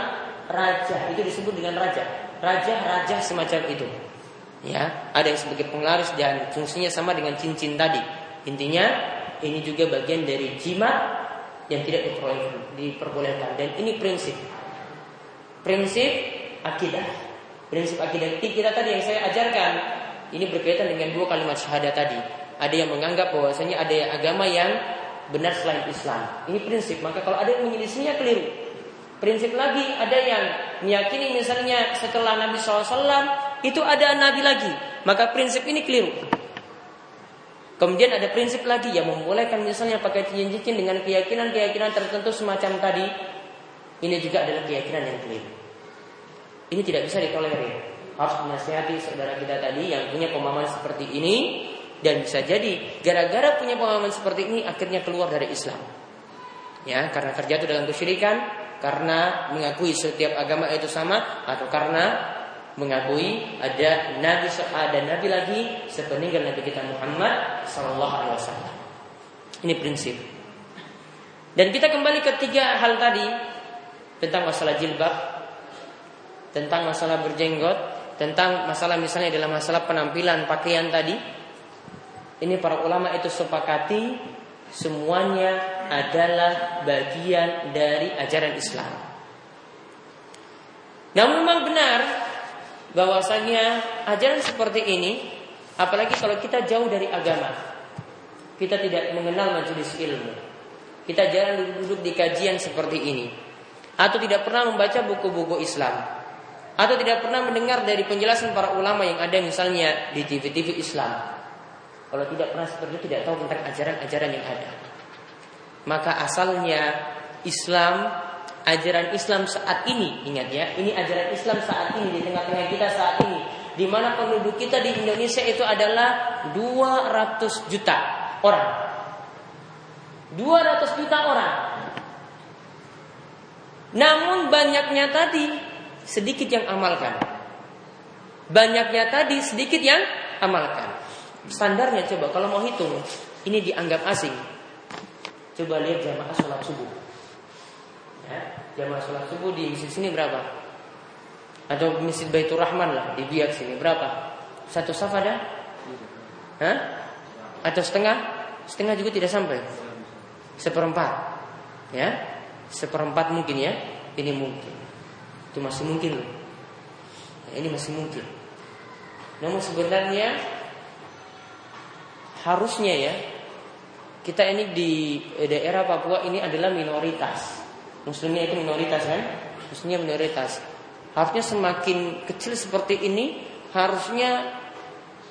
A: raja. Itu disebut dengan raja. Raja-raja semacam itu. Ya, ada yang sebagai penglaris dan fungsinya sama dengan cincin tadi. Intinya ini juga bagian dari jimat yang tidak diperbolehkan. Dan ini prinsip. Prinsip akidah. Prinsip akidah kita tadi yang saya ajarkan ini berkaitan dengan dua kalimat syahadat tadi. Ada yang menganggap bahwasanya ada agama yang benar selain Islam. Ini prinsip. Maka kalau ada yang menyelisihinya keliru. Prinsip lagi ada yang meyakini misalnya setelah Nabi SAW itu ada Nabi lagi maka prinsip ini keliru Kemudian ada prinsip lagi yang membolehkan misalnya pakai cincin dengan keyakinan-keyakinan tertentu semacam tadi. Ini juga adalah keyakinan yang keliru. Ini tidak bisa ditolerir. Harus menasihati saudara kita tadi yang punya pemahaman seperti ini dan bisa jadi gara-gara punya pemahaman seperti ini akhirnya keluar dari Islam. Ya, karena terjatuh dalam kesyirikan, karena mengakui setiap agama itu sama atau karena mengakui ada nabi ada nabi lagi sepeninggal nabi kita Muhammad sallallahu alaihi wasallam. Ini prinsip. Dan kita kembali ke tiga hal tadi tentang masalah jilbab, tentang masalah berjenggot, tentang masalah misalnya dalam masalah penampilan pakaian tadi, ini para ulama itu sepakati semuanya adalah bagian dari ajaran Islam. Namun memang benar bahwasanya ajaran seperti ini apalagi kalau kita jauh dari agama. Kita tidak mengenal majelis ilmu. Kita jarang duduk di kajian seperti ini atau tidak pernah membaca buku-buku Islam atau tidak pernah mendengar dari penjelasan para ulama yang ada misalnya di TV-TV Islam. Kalau tidak pernah seperti itu tidak tahu tentang ajaran-ajaran yang ada. Maka asalnya Islam ajaran Islam saat ini, ingat ya, ini ajaran Islam saat ini di tengah-tengah kita saat ini, di mana penduduk kita di Indonesia itu adalah 200 juta orang. 200 juta orang. Namun banyaknya tadi sedikit yang amalkan. Banyaknya tadi sedikit yang amalkan. Standarnya coba kalau mau hitung, ini dianggap asing. Coba lihat jamaah sholat subuh. Jamaah sholat subuh di sini berapa? Atau masjid Baitur Rahman lah di Biak sini berapa? Satu saf ada? Hah? Atau setengah? Setengah juga tidak sampai. Seperempat. Ya, seperempat mungkin ya. Ini mungkin. Itu masih mungkin loh. Ya, ini masih mungkin. Namun sebenarnya harusnya ya kita ini di daerah Papua ini adalah minoritas. Muslimnya itu minoritas kan? Muslimnya minoritas. Harusnya semakin kecil seperti ini harusnya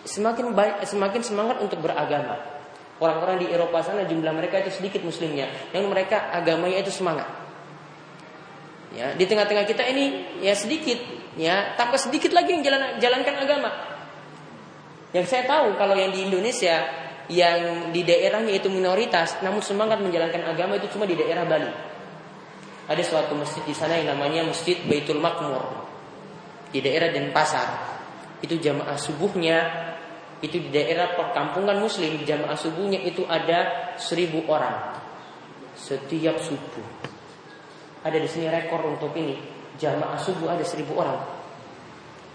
A: semakin baik, semakin semangat untuk beragama. Orang-orang di Eropa sana jumlah mereka itu sedikit muslimnya, yang mereka agamanya itu semangat. Ya, di tengah-tengah kita ini ya sedikit, ya tambah sedikit lagi yang jalan, jalankan agama. Yang saya tahu kalau yang di Indonesia yang di daerahnya itu minoritas, namun semangat menjalankan agama itu cuma di daerah Bali ada suatu masjid di sana yang namanya Masjid Baitul Makmur di daerah Denpasar. Itu jamaah subuhnya itu di daerah perkampungan muslim jamaah subuhnya itu ada seribu orang setiap subuh. Ada di sini rekor untuk ini jamaah subuh ada seribu orang.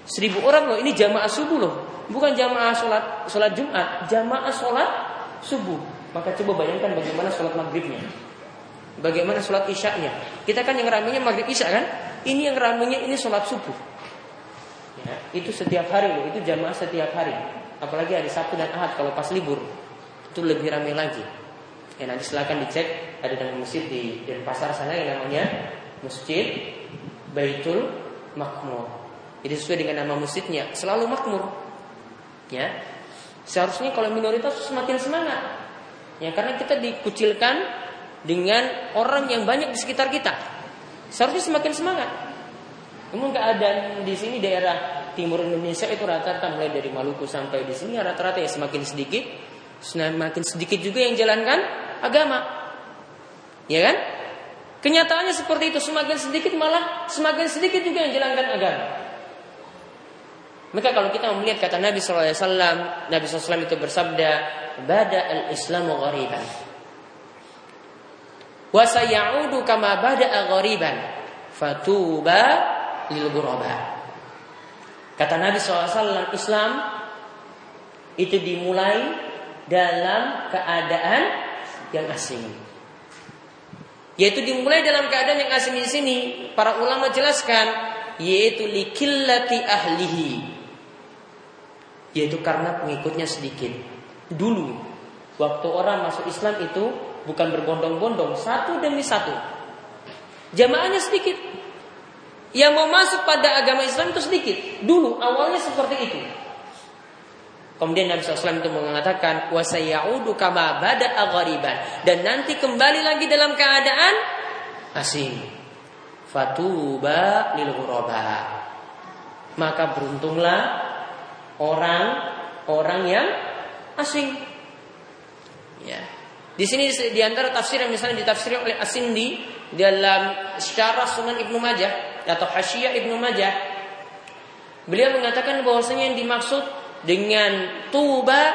A: Seribu orang loh ini jamaah subuh loh, bukan jamaah sholat sholat Jumat, jamaah sholat subuh. Maka coba bayangkan bagaimana sholat maghribnya. Bagaimana sholat isyaknya? Kita kan yang ramenya maghrib isya kan? Ini yang ramenya ini sholat subuh. Ya, itu setiap hari loh, itu jamaah setiap hari. Apalagi hari Sabtu dan Ahad kalau pas libur itu lebih ramai lagi. Ya nanti silahkan dicek ada dalam masjid di Denpasar sana yang namanya Masjid Baitul Makmur. Jadi sesuai dengan nama masjidnya selalu makmur. Ya. Seharusnya kalau minoritas semakin semangat. Ya karena kita dikucilkan dengan orang yang banyak di sekitar kita. Seharusnya semakin semangat. Namun keadaan di sini daerah timur Indonesia itu rata-rata mulai dari Maluku sampai di sini rata-rata ya semakin sedikit, semakin sedikit juga yang jalankan agama. Ya kan? Kenyataannya seperti itu, semakin sedikit malah semakin sedikit juga yang jalankan agama. Maka kalau kita melihat kata Nabi SAW, Nabi SAW itu bersabda, Bada al-Islamu ghariban wa kama bada'a ghariban fatuba lil ghuraba. Kata Nabi SAW, Islam itu dimulai dalam keadaan yang asing. Yaitu dimulai dalam keadaan yang asing di sini. Para ulama jelaskan, yaitu likillati ahlihi. Yaitu karena pengikutnya sedikit. Dulu, waktu orang masuk Islam itu bukan berbondong-bondong, satu demi satu. Jamaahnya sedikit. Yang mau masuk pada agama Islam itu sedikit. Dulu awalnya seperti itu. Kemudian Nabi SAW itu mengatakan wasayaudu kama bada aghariban dan nanti kembali lagi dalam keadaan asing. Fatuba lil ghuraba. Maka beruntunglah orang-orang yang asing. Ya. Di sini di antara tafsir yang misalnya ditafsirkan oleh Asindi dalam secara Sunan Ibnu Majah atau Hasyiah Ibnu Majah, beliau mengatakan bahwasanya yang dimaksud dengan tuba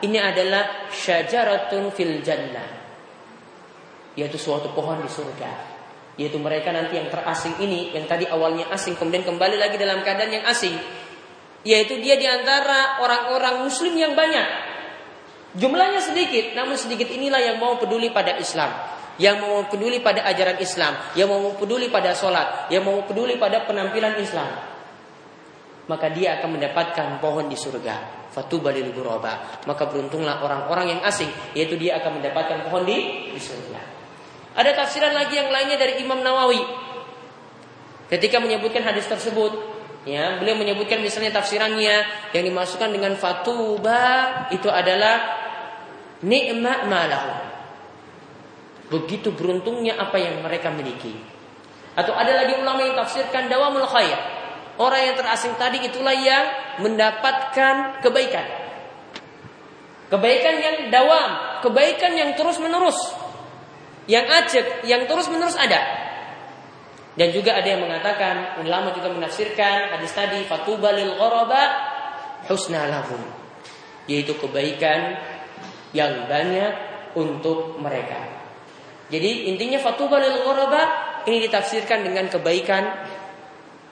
A: ini adalah syajaratun fil jannah, yaitu suatu pohon di surga, yaitu mereka nanti yang terasing ini yang tadi awalnya asing kemudian kembali lagi dalam keadaan yang asing Yaitu dia di antara orang-orang muslim yang banyak. Jumlahnya sedikit, namun sedikit inilah yang mau peduli pada Islam. Yang mau peduli pada ajaran Islam. Yang mau peduli pada sholat. Yang mau peduli pada penampilan Islam. Maka dia akan mendapatkan pohon di surga. Fatubalil ghuraba. Maka beruntunglah orang-orang yang asing. Yaitu dia akan mendapatkan pohon di, di surga. Ada tafsiran lagi yang lainnya dari Imam Nawawi. Ketika menyebutkan hadis tersebut, Ya, beliau menyebutkan misalnya tafsirannya yang dimasukkan dengan fatuba itu adalah nikmat malahu. Begitu beruntungnya apa yang mereka miliki. Atau ada lagi ulama yang tafsirkan dawamul khair. Orang yang terasing tadi itulah yang mendapatkan kebaikan. Kebaikan yang dawam, kebaikan yang terus menerus. Yang ajak, yang terus menerus ada. Dan juga ada yang mengatakan ulama juga menafsirkan hadis tadi fatuba lil ghuraba husna lahum yaitu kebaikan yang banyak untuk mereka. Jadi intinya fatuba lil ghuraba ini ditafsirkan dengan kebaikan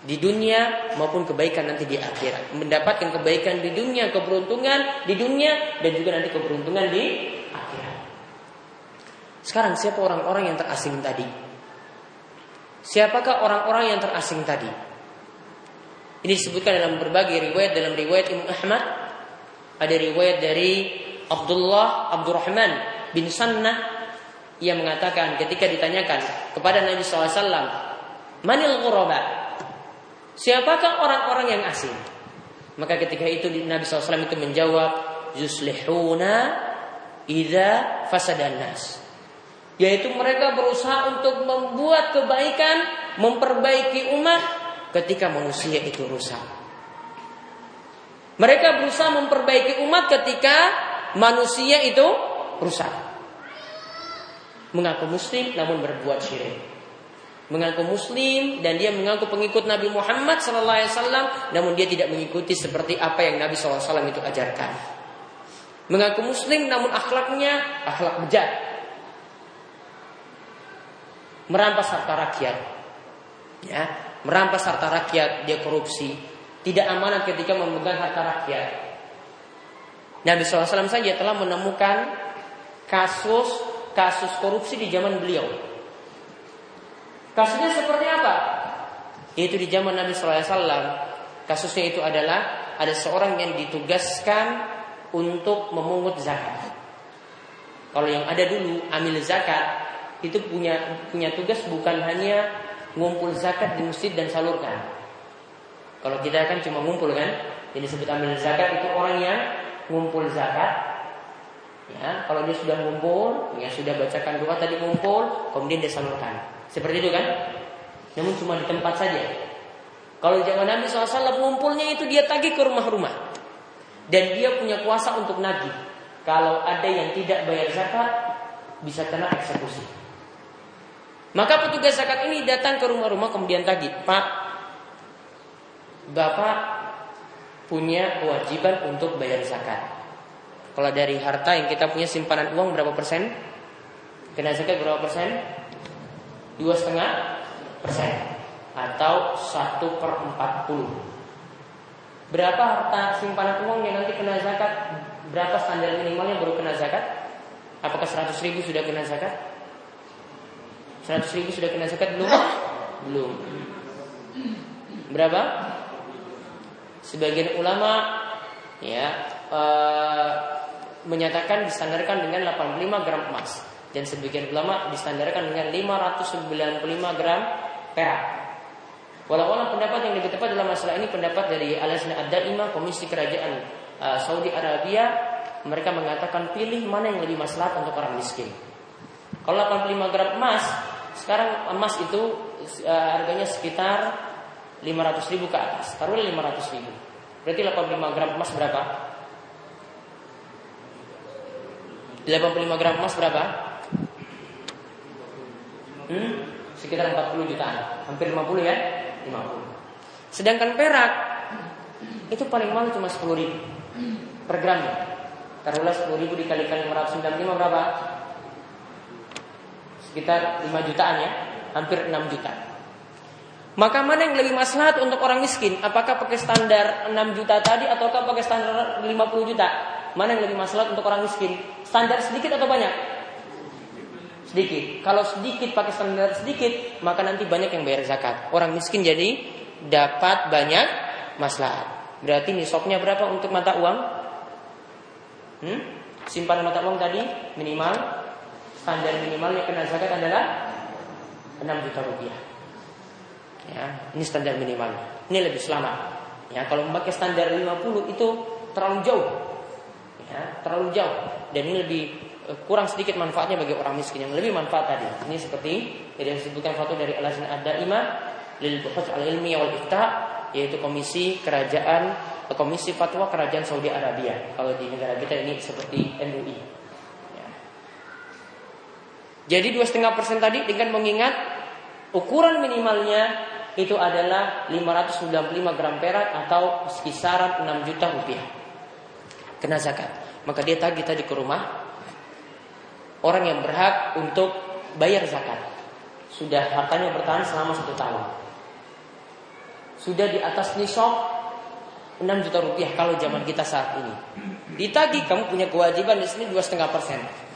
A: di dunia maupun kebaikan nanti di akhirat. Mendapatkan kebaikan di dunia, keberuntungan di dunia dan juga nanti keberuntungan di akhirat. Sekarang siapa orang-orang yang terasing tadi? Siapakah orang-orang yang terasing tadi? Ini disebutkan dalam berbagai riwayat dalam riwayat Imam Ahmad ada riwayat dari Abdullah Abdurrahman bin Sannah ia mengatakan ketika ditanyakan kepada Nabi SAW Manil ghuraba? Siapakah orang-orang yang asing? Maka ketika itu Nabi SAW itu menjawab Yuslihuna Iza fasadan nas yaitu mereka berusaha untuk membuat kebaikan, memperbaiki umat ketika manusia itu rusak. Mereka berusaha memperbaiki umat ketika manusia itu rusak. Mengaku muslim namun berbuat syirik. Mengaku muslim dan dia mengaku pengikut Nabi Muhammad SAW namun dia tidak mengikuti seperti apa yang Nabi SAW itu ajarkan. Mengaku muslim namun akhlaknya akhlak bejat, merampas harta rakyat. Ya, merampas harta rakyat, dia korupsi, tidak amanah ketika memegang harta rakyat. Nabi SAW saja telah menemukan kasus kasus korupsi di zaman beliau. Kasusnya seperti apa? Yaitu di zaman Nabi SAW. Kasusnya itu adalah ada seorang yang ditugaskan untuk memungut zakat. Kalau yang ada dulu amil zakat itu punya punya tugas bukan hanya ngumpul zakat di masjid dan salurkan. Kalau kita kan cuma ngumpul kan, jadi disebut ambil zakat itu orang yang ngumpul zakat. Ya, kalau dia sudah ngumpul, ya sudah bacakan doa tadi ngumpul, kemudian dia salurkan. Seperti itu kan? Namun cuma di tempat saja. Kalau zaman Nabi SAW ngumpulnya itu dia tagih ke rumah-rumah. Dan dia punya kuasa untuk nagih. Kalau ada yang tidak bayar zakat, bisa kena eksekusi. Maka petugas zakat ini datang ke rumah-rumah kemudian tagih, Pak, Bapak punya kewajiban untuk bayar zakat. Kalau dari harta yang kita punya simpanan uang berapa persen? Kena zakat berapa persen? Dua setengah persen atau satu per empat puluh. Berapa harta simpanan uang yang nanti kena zakat? Berapa standar minimalnya baru kena zakat? Apakah seratus ribu sudah kena zakat? 100 ribu sudah kena zakat belum? Belum. Berapa? Sebagian ulama ya e, menyatakan distandarkan dengan 85 gram emas dan sebagian ulama distandarkan dengan 595 gram perak. Walau pendapat yang lebih tepat dalam masalah ini pendapat dari Al-Azna Ad-Daimah Komisi Kerajaan uh, Saudi Arabia mereka mengatakan pilih mana yang lebih maslahat untuk orang miskin. Kalau 85 gram emas, sekarang emas itu uh, harganya sekitar 500 ribu ke atas. Taruhlah 500 ribu. Berarti 85 gram emas berapa? 85 gram emas berapa? Hmm? Sekitar 40 jutaan. Hampir 50 ya? 50. Sedangkan perak itu paling mahal cuma 10 ribu per gram. Taruhlah 10 ribu dikalikan 595 berapa? sekitar 5 jutaan ya, hampir 6 juta. Maka mana yang lebih maslahat untuk orang miskin? Apakah pakai standar 6 juta tadi ataukah pakai standar 50 juta? Mana yang lebih maslahat untuk orang miskin? Standar sedikit atau banyak? Sedikit. Kalau sedikit pakai standar sedikit, maka nanti banyak yang bayar zakat. Orang miskin jadi dapat banyak maslahat. Berarti nisabnya berapa untuk mata uang? Hmm? Simpanan mata uang tadi minimal standar minimalnya kena zakat adalah 6 juta rupiah. Ya, ini standar minimal. Ini lebih selamat. Ya, kalau memakai standar 50 itu terlalu jauh. Ya, terlalu jauh dan ini lebih eh, kurang sedikit manfaatnya bagi orang miskin yang lebih manfaat tadi. Ini seperti yang disebutkan foto dari Al-Azhar Ad-Daimah lil Bukhus al-Ilmi wal Ifta yaitu komisi kerajaan eh, komisi fatwa kerajaan Saudi Arabia. Kalau di negara kita ini seperti MUI. Ya. Jadi dua setengah persen tadi dengan mengingat ukuran minimalnya itu adalah 595 gram perak atau sekisaran 6 juta rupiah. Kena zakat. Maka dia tagih tadi ke rumah orang yang berhak untuk bayar zakat. Sudah hartanya bertahan selama satu tahun. Sudah di atas nisab 6 juta rupiah kalau zaman kita saat ini. Ditagih kamu punya kewajiban di sini dua setengah persen.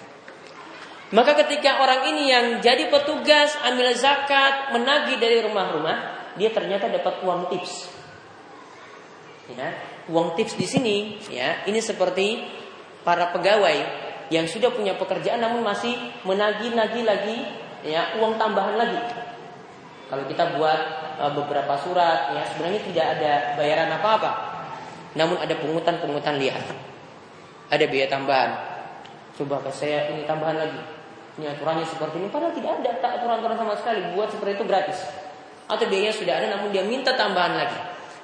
A: Maka ketika orang ini yang jadi petugas ambil zakat, menagih dari rumah-rumah, dia ternyata dapat uang tips. Ya, uang tips di sini ya, ini seperti para pegawai yang sudah punya pekerjaan namun masih menagih-nagih lagi ya uang tambahan lagi. Kalau kita buat uh, beberapa surat ya sebenarnya tidak ada bayaran apa-apa. Namun ada pungutan-pungutan liar. Ada biaya tambahan. Coba ke saya ini tambahan lagi ini aturannya seperti ini. Padahal tidak ada aturan-aturan sama sekali. Buat seperti itu gratis. Atau biayanya sudah ada namun dia minta tambahan lagi.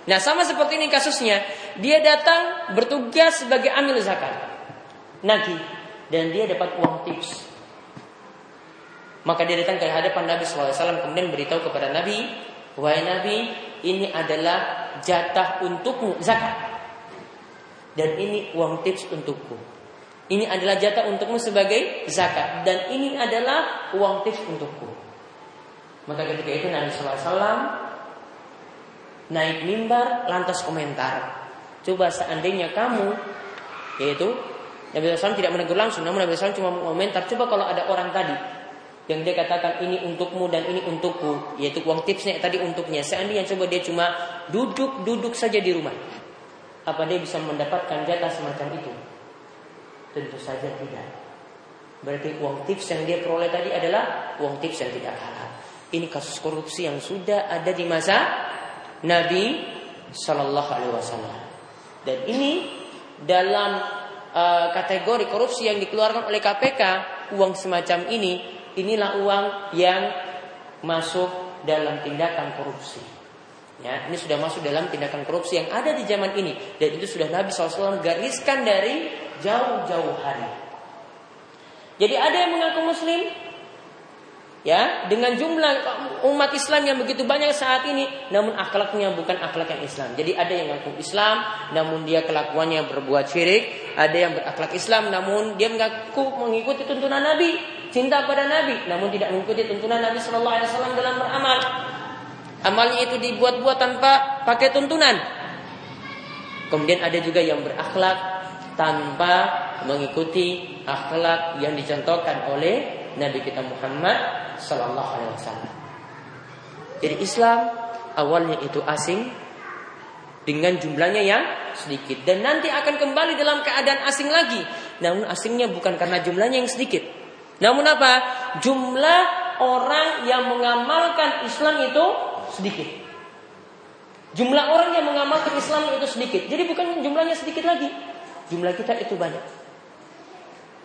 A: Nah sama seperti ini kasusnya. Dia datang bertugas sebagai amil zakat. Nagih. Dan dia dapat uang tips. Maka dia datang ke hadapan Nabi SAW Kemudian beritahu kepada Nabi Wahai Nabi Ini adalah jatah untukmu zakat. Dan ini uang tips untukku ini adalah jatah untukmu sebagai zakat dan ini adalah uang tips untukku. Maka ketika itu Nabi SAW naik mimbar lantas komentar. Coba seandainya kamu yaitu Nabi SAW tidak menegur langsung, namun Nabi SAW cuma mengomentar. Coba kalau ada orang tadi yang dia katakan ini untukmu dan ini untukku, yaitu uang tipsnya tadi untuknya. Seandainya coba dia cuma duduk-duduk saja di rumah, apa dia bisa mendapatkan jatah semacam itu? Tentu saja tidak. Berarti uang tips yang dia peroleh tadi adalah uang tips yang tidak halal. Ini kasus korupsi yang sudah ada di masa Nabi Shallallahu Alaihi Wasallam. Dan ini dalam uh, kategori korupsi yang dikeluarkan oleh KPK, uang semacam ini, inilah uang yang masuk dalam tindakan korupsi. Ya, ini sudah masuk dalam tindakan korupsi yang ada di zaman ini dan itu sudah Nabi SAW gariskan dari jauh-jauh hari. Jadi ada yang mengaku muslim ya dengan jumlah umat Islam yang begitu banyak saat ini namun akhlaknya bukan akhlak yang Islam. Jadi ada yang mengaku Islam namun dia kelakuannya berbuat syirik, ada yang berakhlak Islam namun dia mengaku mengikuti tuntunan Nabi, cinta pada Nabi namun tidak mengikuti tuntunan Nabi Shallallahu alaihi wasallam dalam beramal. Amalnya itu dibuat-buat tanpa pakai tuntunan. Kemudian ada juga yang berakhlak tanpa mengikuti akhlak yang dicontohkan oleh Nabi kita Muhammad Sallallahu Alaihi Wasallam. Jadi Islam awalnya itu asing dengan jumlahnya yang sedikit dan nanti akan kembali dalam keadaan asing lagi. Namun asingnya bukan karena jumlahnya yang sedikit. Namun apa? Jumlah orang yang mengamalkan Islam itu sedikit. Jumlah orang yang mengamalkan Islam itu sedikit. Jadi bukan jumlahnya sedikit lagi. Jumlah kita itu banyak.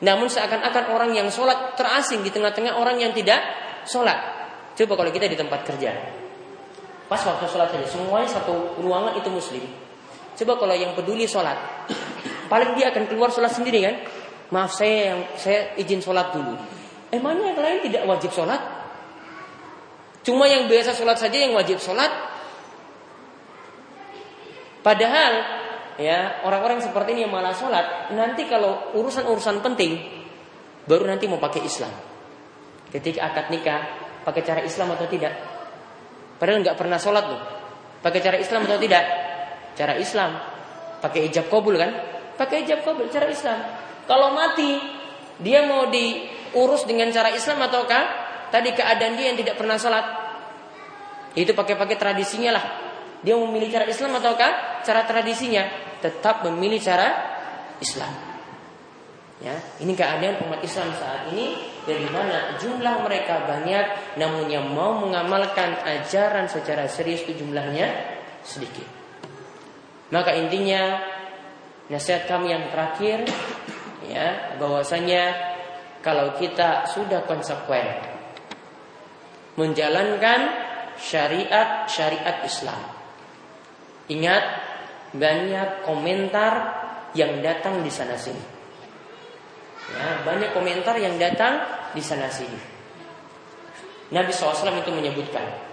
A: Namun seakan-akan orang yang sholat terasing di tengah-tengah orang yang tidak sholat. Coba kalau kita di tempat kerja. Pas waktu sholat saja, semuanya satu ruangan itu muslim. Coba kalau yang peduli sholat. Paling dia akan keluar sholat sendiri kan. Maaf saya yang saya izin sholat dulu. Emangnya yang lain tidak wajib sholat? Cuma yang biasa sholat saja yang wajib sholat. Padahal ya orang-orang seperti ini yang malah sholat nanti kalau urusan-urusan penting baru nanti mau pakai Islam ketika akad nikah pakai cara Islam atau tidak Padahal nggak pernah sholat loh. Pakai cara Islam atau tidak? Cara Islam. Pakai ijab kabul kan? Pakai ijab kabul cara Islam. Kalau mati, dia mau diurus dengan cara Islam ataukah tadi keadaan dia yang tidak pernah sholat? Itu pakai-pakai tradisinya lah. Dia memilih cara Islam ataukah cara tradisinya? Tetap memilih cara Islam. Ya, ini keadaan umat Islam saat ini dari mana jumlah mereka banyak namun yang mau mengamalkan ajaran secara serius itu jumlahnya sedikit. Maka intinya nasihat kami yang terakhir ya bahwasanya kalau kita sudah konsekuen menjalankan syariat syariat Islam. Ingat banyak komentar yang datang di sana sini. Ya, banyak komentar yang datang di sana sini. Nabi SAW itu menyebutkan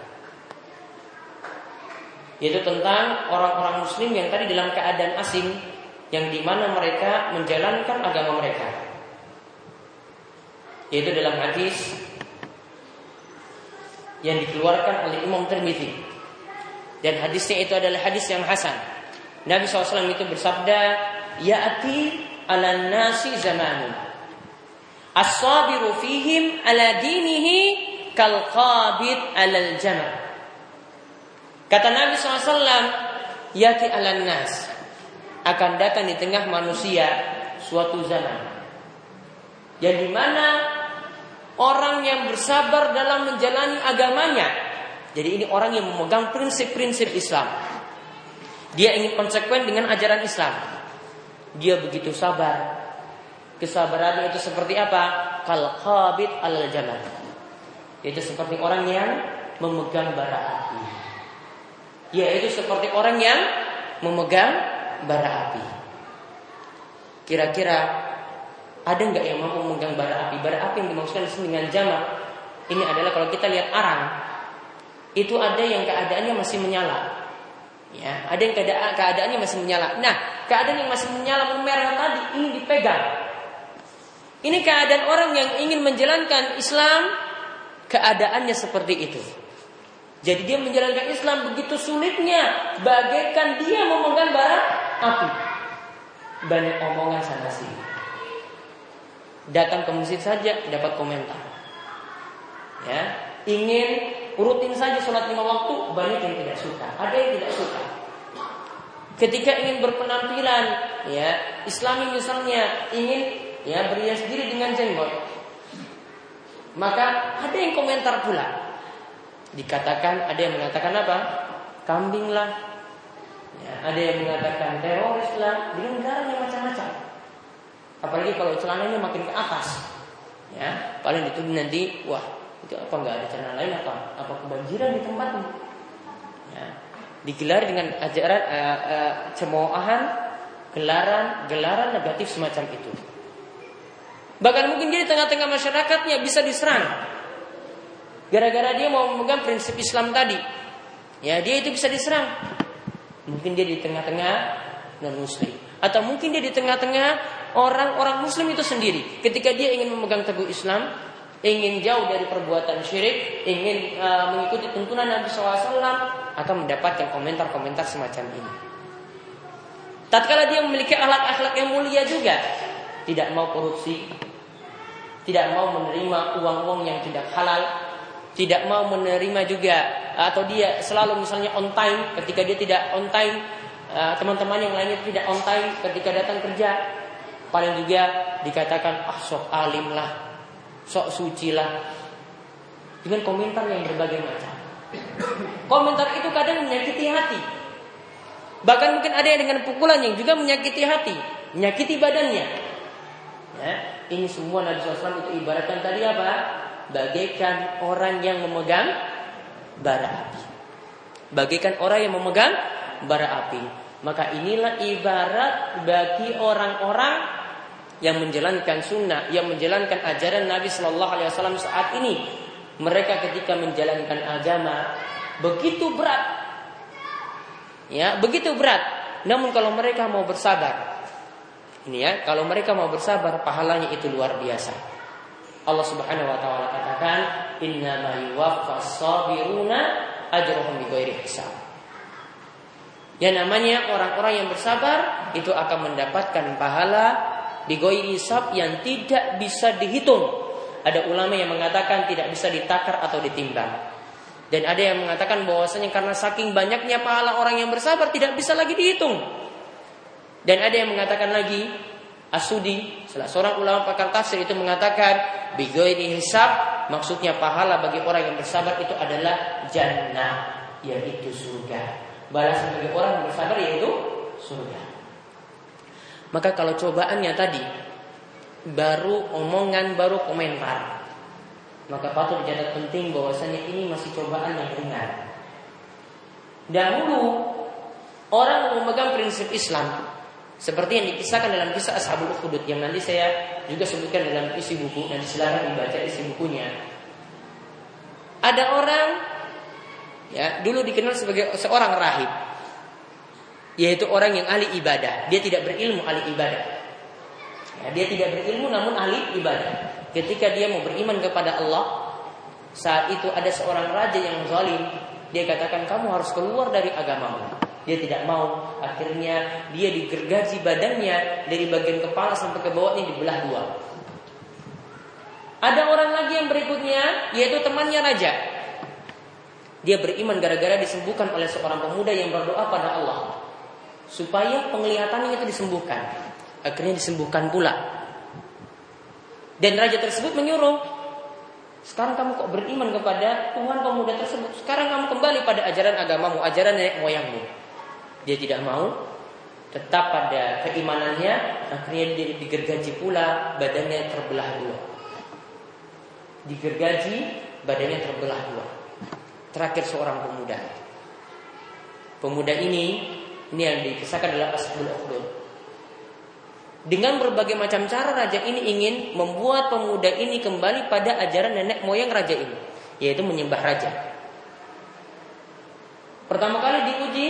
A: yaitu tentang orang-orang muslim yang tadi dalam keadaan asing yang di mana mereka menjalankan agama mereka yaitu dalam hadis yang dikeluarkan oleh Imam Tirmidzi. Dan hadisnya itu adalah hadis yang hasan. Nabi SAW itu bersabda ya'ati ala nasi zamanu. As-sabiru fihim ala dinihi kal qabid alal jamal kata Nabi SAW yati ala nas. Akan datang di tengah manusia suatu zaman. Yang di mana orang yang bersabar dalam menjalani agamanya jadi ini orang yang memegang prinsip-prinsip Islam dia ingin konsekuen dengan ajaran Islam dia begitu sabar. Kesabarannya itu seperti apa? Kal khabit al jamal. Itu seperti orang yang memegang bara api. Yaitu seperti orang yang memegang bara api. Kira-kira ada nggak yang mau memegang bara api? Bara api yang dimaksudkan dengan jamak ini adalah kalau kita lihat arang itu ada yang keadaannya masih menyala. Ya, ada yang keadaan keadaannya masih menyala. Nah, keadaan yang masih menyala merah tadi ini dipegang. Ini keadaan orang yang ingin menjalankan Islam keadaannya seperti itu. Jadi dia menjalankan Islam begitu sulitnya bagaikan dia memegang bara api. Banyak omongan sana sini. Datang ke masjid saja dapat komentar. Ya, ingin rutin saja sholat lima waktu banyak yang tidak suka. Ada yang tidak suka. Ketika ingin berpenampilan ya Islami misalnya ingin ya berias diri dengan jenggot maka ada yang komentar pula. Dikatakan ada yang mengatakan apa? Kambing lah. Ya, ada yang mengatakan teroris lah cara yang macam-macam apalagi kalau celananya makin ke atas ya. Paling itu nanti wah itu apa nggak ada cara lain apa apa kebanjiran di tempat ini ya. digelar dengan ajaran uh, uh, cemoohan gelaran gelaran negatif semacam itu. Bahkan mungkin dia di tengah-tengah masyarakatnya bisa diserang. Gara-gara dia mau memegang prinsip Islam tadi. Ya dia itu bisa diserang. Mungkin dia di tengah-tengah non muslim atau mungkin dia di tengah-tengah orang-orang muslim itu sendiri ketika dia ingin memegang teguh Islam ingin jauh dari perbuatan syirik, ingin uh, mengikuti tuntunan Nabi SAW, akan mendapatkan komentar-komentar semacam ini. Tatkala dia memiliki akhlak-akhlak yang mulia juga, tidak mau korupsi, tidak mau menerima uang-uang yang tidak halal, tidak mau menerima juga atau dia selalu misalnya on time ketika dia tidak on time teman-teman yang lainnya tidak on time ketika datang kerja paling juga dikatakan ah sok alim lah sok suci lah dengan komentar yang berbagai macam. Komentar itu kadang menyakiti hati. Bahkan mungkin ada yang dengan pukulan yang juga menyakiti hati, menyakiti badannya. Ya, ini semua Nabi SAW itu ibaratkan tadi apa? Bagaikan orang yang memegang bara api. Bagaikan orang yang memegang bara api. Maka inilah ibarat bagi orang-orang yang menjalankan sunnah, yang menjalankan ajaran Nabi Shallallahu Alaihi Wasallam saat ini, mereka ketika menjalankan agama begitu berat, ya begitu berat. Namun kalau mereka mau bersabar, ini ya, kalau mereka mau bersabar, pahalanya itu luar biasa. Allah Subhanahu Wa Taala katakan, Inna ma sabiruna ajruhum bighairi hisab. Ya namanya orang-orang yang bersabar itu akan mendapatkan pahala bighairi hisab yang tidak bisa dihitung. Ada ulama yang mengatakan tidak bisa ditakar atau ditimbang. Dan ada yang mengatakan bahwasanya karena saking banyaknya pahala orang yang bersabar tidak bisa lagi dihitung. Dan ada yang mengatakan lagi Asudi, salah seorang ulama pakar tafsir itu mengatakan bigoiri hisab maksudnya pahala bagi orang yang bersabar itu adalah jannah yaitu surga. Balasan bagi orang yang bersabar yaitu surga. Maka kalau cobaannya tadi baru omongan baru komentar maka patut dicatat penting bahwasanya ini masih cobaan yang ringan. Dahulu orang memegang prinsip Islam seperti yang dikisahkan dalam kisah Ashabul Ukhdud yang nanti saya juga sebutkan dalam isi buku dan silakan dibaca isi bukunya. Ada orang ya dulu dikenal sebagai seorang rahib yaitu orang yang ahli ibadah. Dia tidak berilmu ahli ibadah. Ya, dia tidak berilmu namun ahli ibadah. Ketika dia mau beriman kepada Allah, saat itu ada seorang raja yang zalim, dia katakan kamu harus keluar dari agamamu. Dia tidak mau, akhirnya dia digergaji badannya dari bagian kepala sampai ke bawahnya dibelah dua. Ada orang lagi yang berikutnya, yaitu temannya raja. Dia beriman gara-gara disembuhkan oleh seorang pemuda yang berdoa pada Allah. Supaya penglihatannya itu disembuhkan. Akhirnya disembuhkan pula. Dan raja tersebut menyuruh, sekarang kamu kok beriman kepada Tuhan pemuda tersebut. Sekarang kamu kembali pada ajaran agamamu, ajaran nenek moyangmu. Dia tidak mau, tetap pada keimanannya. Akhirnya dia digergaji pula, badannya terbelah dua. Digergaji, badannya terbelah dua. Terakhir seorang pemuda. Pemuda ini, ini yang dikisahkan dalam Asbul Ukhdud. Dengan berbagai macam cara raja ini ingin membuat pemuda ini kembali pada ajaran nenek moyang raja ini, yaitu menyembah raja. Pertama kali diuji,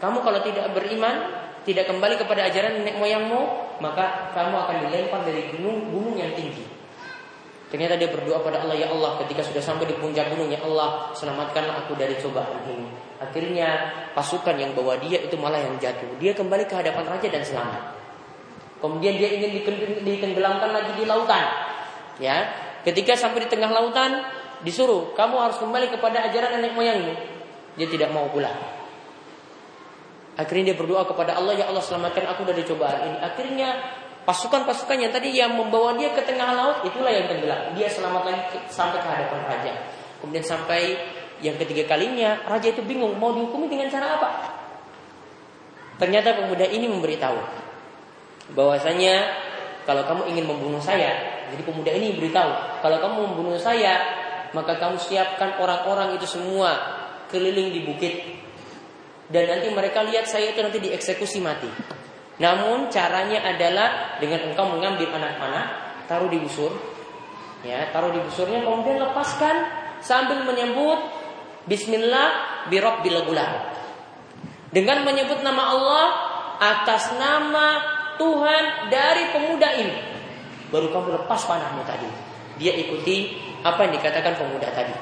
A: kamu kalau tidak beriman, tidak kembali kepada ajaran nenek moyangmu, maka kamu akan dilempar dari gunung-gunung yang tinggi. Ternyata dia berdoa pada Allah, ya Allah, ketika sudah sampai di puncak gunung, ya Allah, selamatkanlah aku dari cobaan ini. Akhirnya pasukan yang bawa dia itu malah yang jatuh. Dia kembali ke hadapan raja dan selamat. Kemudian dia ingin ditenggelamkan lagi di lautan. Ya, ketika sampai di tengah lautan disuruh kamu harus kembali kepada ajaran nenek moyangmu. Dia tidak mau pulang. Akhirnya dia berdoa kepada Allah, ya Allah selamatkan aku dari cobaan ini. Akhirnya pasukan-pasukan yang tadi yang membawa dia ke tengah laut itulah yang tenggelam. Dia selamat lagi sampai ke hadapan raja. Kemudian sampai yang ketiga kalinya raja itu bingung mau dihukumi dengan cara apa. Ternyata pemuda ini memberitahu bahwasanya kalau kamu ingin membunuh saya, jadi pemuda ini beritahu, kalau kamu membunuh saya, maka kamu siapkan orang-orang itu semua keliling di bukit. Dan nanti mereka lihat saya itu nanti dieksekusi mati. Namun caranya adalah dengan engkau mengambil anak panah, taruh di busur, ya, taruh di busurnya, kemudian lepaskan sambil menyebut Bismillah birabbil gulam. Dengan menyebut nama Allah atas nama Tuhan dari pemuda ini. Baru kamu lepas panahmu tadi. Dia ikuti apa yang dikatakan pemuda tadi.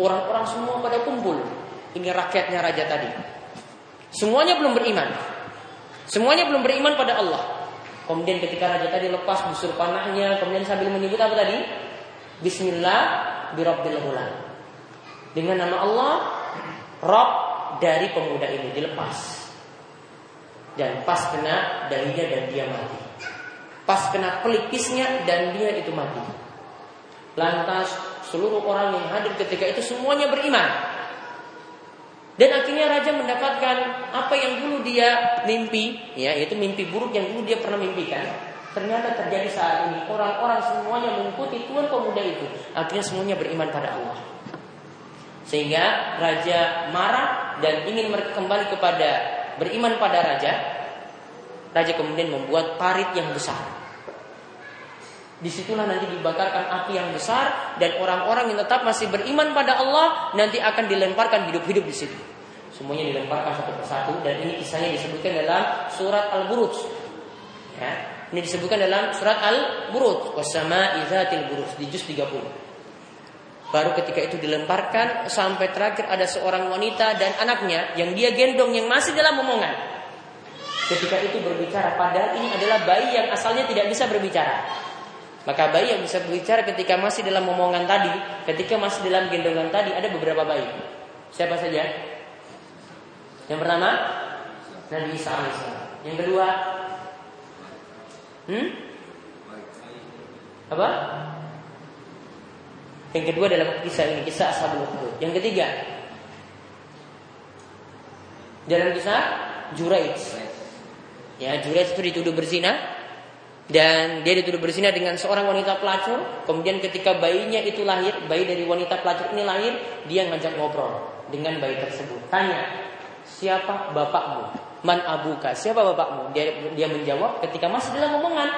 A: Orang-orang semua pada kumpul. Ini rakyatnya raja tadi. Semuanya belum beriman. Semuanya belum beriman pada Allah. Kemudian ketika raja tadi lepas busur panahnya, kemudian sambil menyebut apa tadi? Bismillah birabbil Dengan nama Allah, Rob dari pemuda ini dilepas dan pas kena darinya dan dia mati. Pas kena pelipisnya dan dia itu mati. Lantas seluruh orang yang hadir ketika itu semuanya beriman. Dan akhirnya raja mendapatkan apa yang dulu dia mimpi, ya, yaitu mimpi buruk yang dulu dia pernah mimpikan. Ternyata terjadi saat ini orang-orang semuanya mengikuti tuan pemuda itu. Akhirnya semuanya beriman pada Allah. Sehingga raja marah dan ingin kembali kepada beriman pada raja, raja kemudian membuat parit yang besar. Di situlah nanti dibakarkan api yang besar dan orang-orang yang tetap masih beriman pada Allah nanti akan dilemparkan hidup-hidup di situ. Semuanya dilemparkan satu persatu dan ini kisahnya disebutkan dalam surat Al-Buruj. Ya, ini disebutkan dalam surat Al-Buruj, wasama izatil buruj di juz 30. Baru ketika itu dilemparkan sampai terakhir ada seorang wanita dan anaknya yang dia gendong yang masih dalam omongan. Ketika itu berbicara padahal ini adalah bayi yang asalnya tidak bisa berbicara. Maka bayi yang bisa berbicara ketika masih dalam omongan tadi, ketika masih dalam gendongan tadi ada beberapa bayi. Siapa saja? Yang pertama Nabi Isa alaihissalam. Yang kedua, hmm? Apa? Yang kedua dalam kisah ini kisah Ashabul Ukhdud. Yang ketiga dalam kisah Juraij. Ya, Juraij itu dituduh berzina dan dia dituduh berzina dengan seorang wanita pelacur. Kemudian ketika bayinya itu lahir, bayi dari wanita pelacur ini lahir, dia ngajak ngobrol dengan bayi tersebut. Tanya, siapa bapakmu? Man abuka? Siapa bapakmu? Dia dia menjawab ketika masih dalam omongan.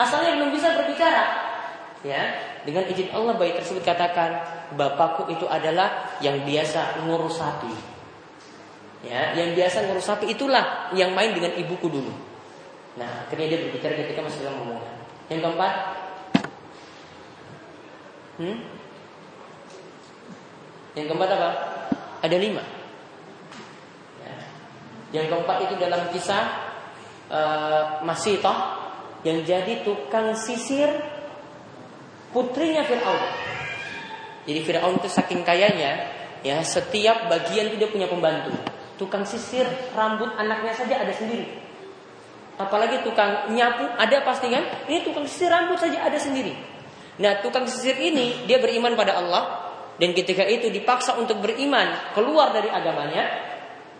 A: Asalnya belum bisa berbicara. Ya, dengan izin Allah bayi tersebut katakan, bapakku itu adalah yang biasa ngurus sapi. Ya, yang biasa ngurus sapi itulah yang main dengan ibuku dulu. Nah, akhirnya dia berbicara ketika masih dalam omongan. Yang keempat, hmm? Yang keempat apa? Ada lima. Ya. Yang keempat itu dalam kisah uh, masih toh yang jadi tukang sisir putrinya Fir'aun. Jadi Fir'aun itu saking kayanya, ya setiap bagian itu dia punya pembantu. Tukang sisir rambut anaknya saja ada sendiri. Apalagi tukang nyapu ada pasti kan? Ini tukang sisir rambut saja ada sendiri. Nah tukang sisir ini dia beriman pada Allah dan ketika itu dipaksa untuk beriman keluar dari agamanya,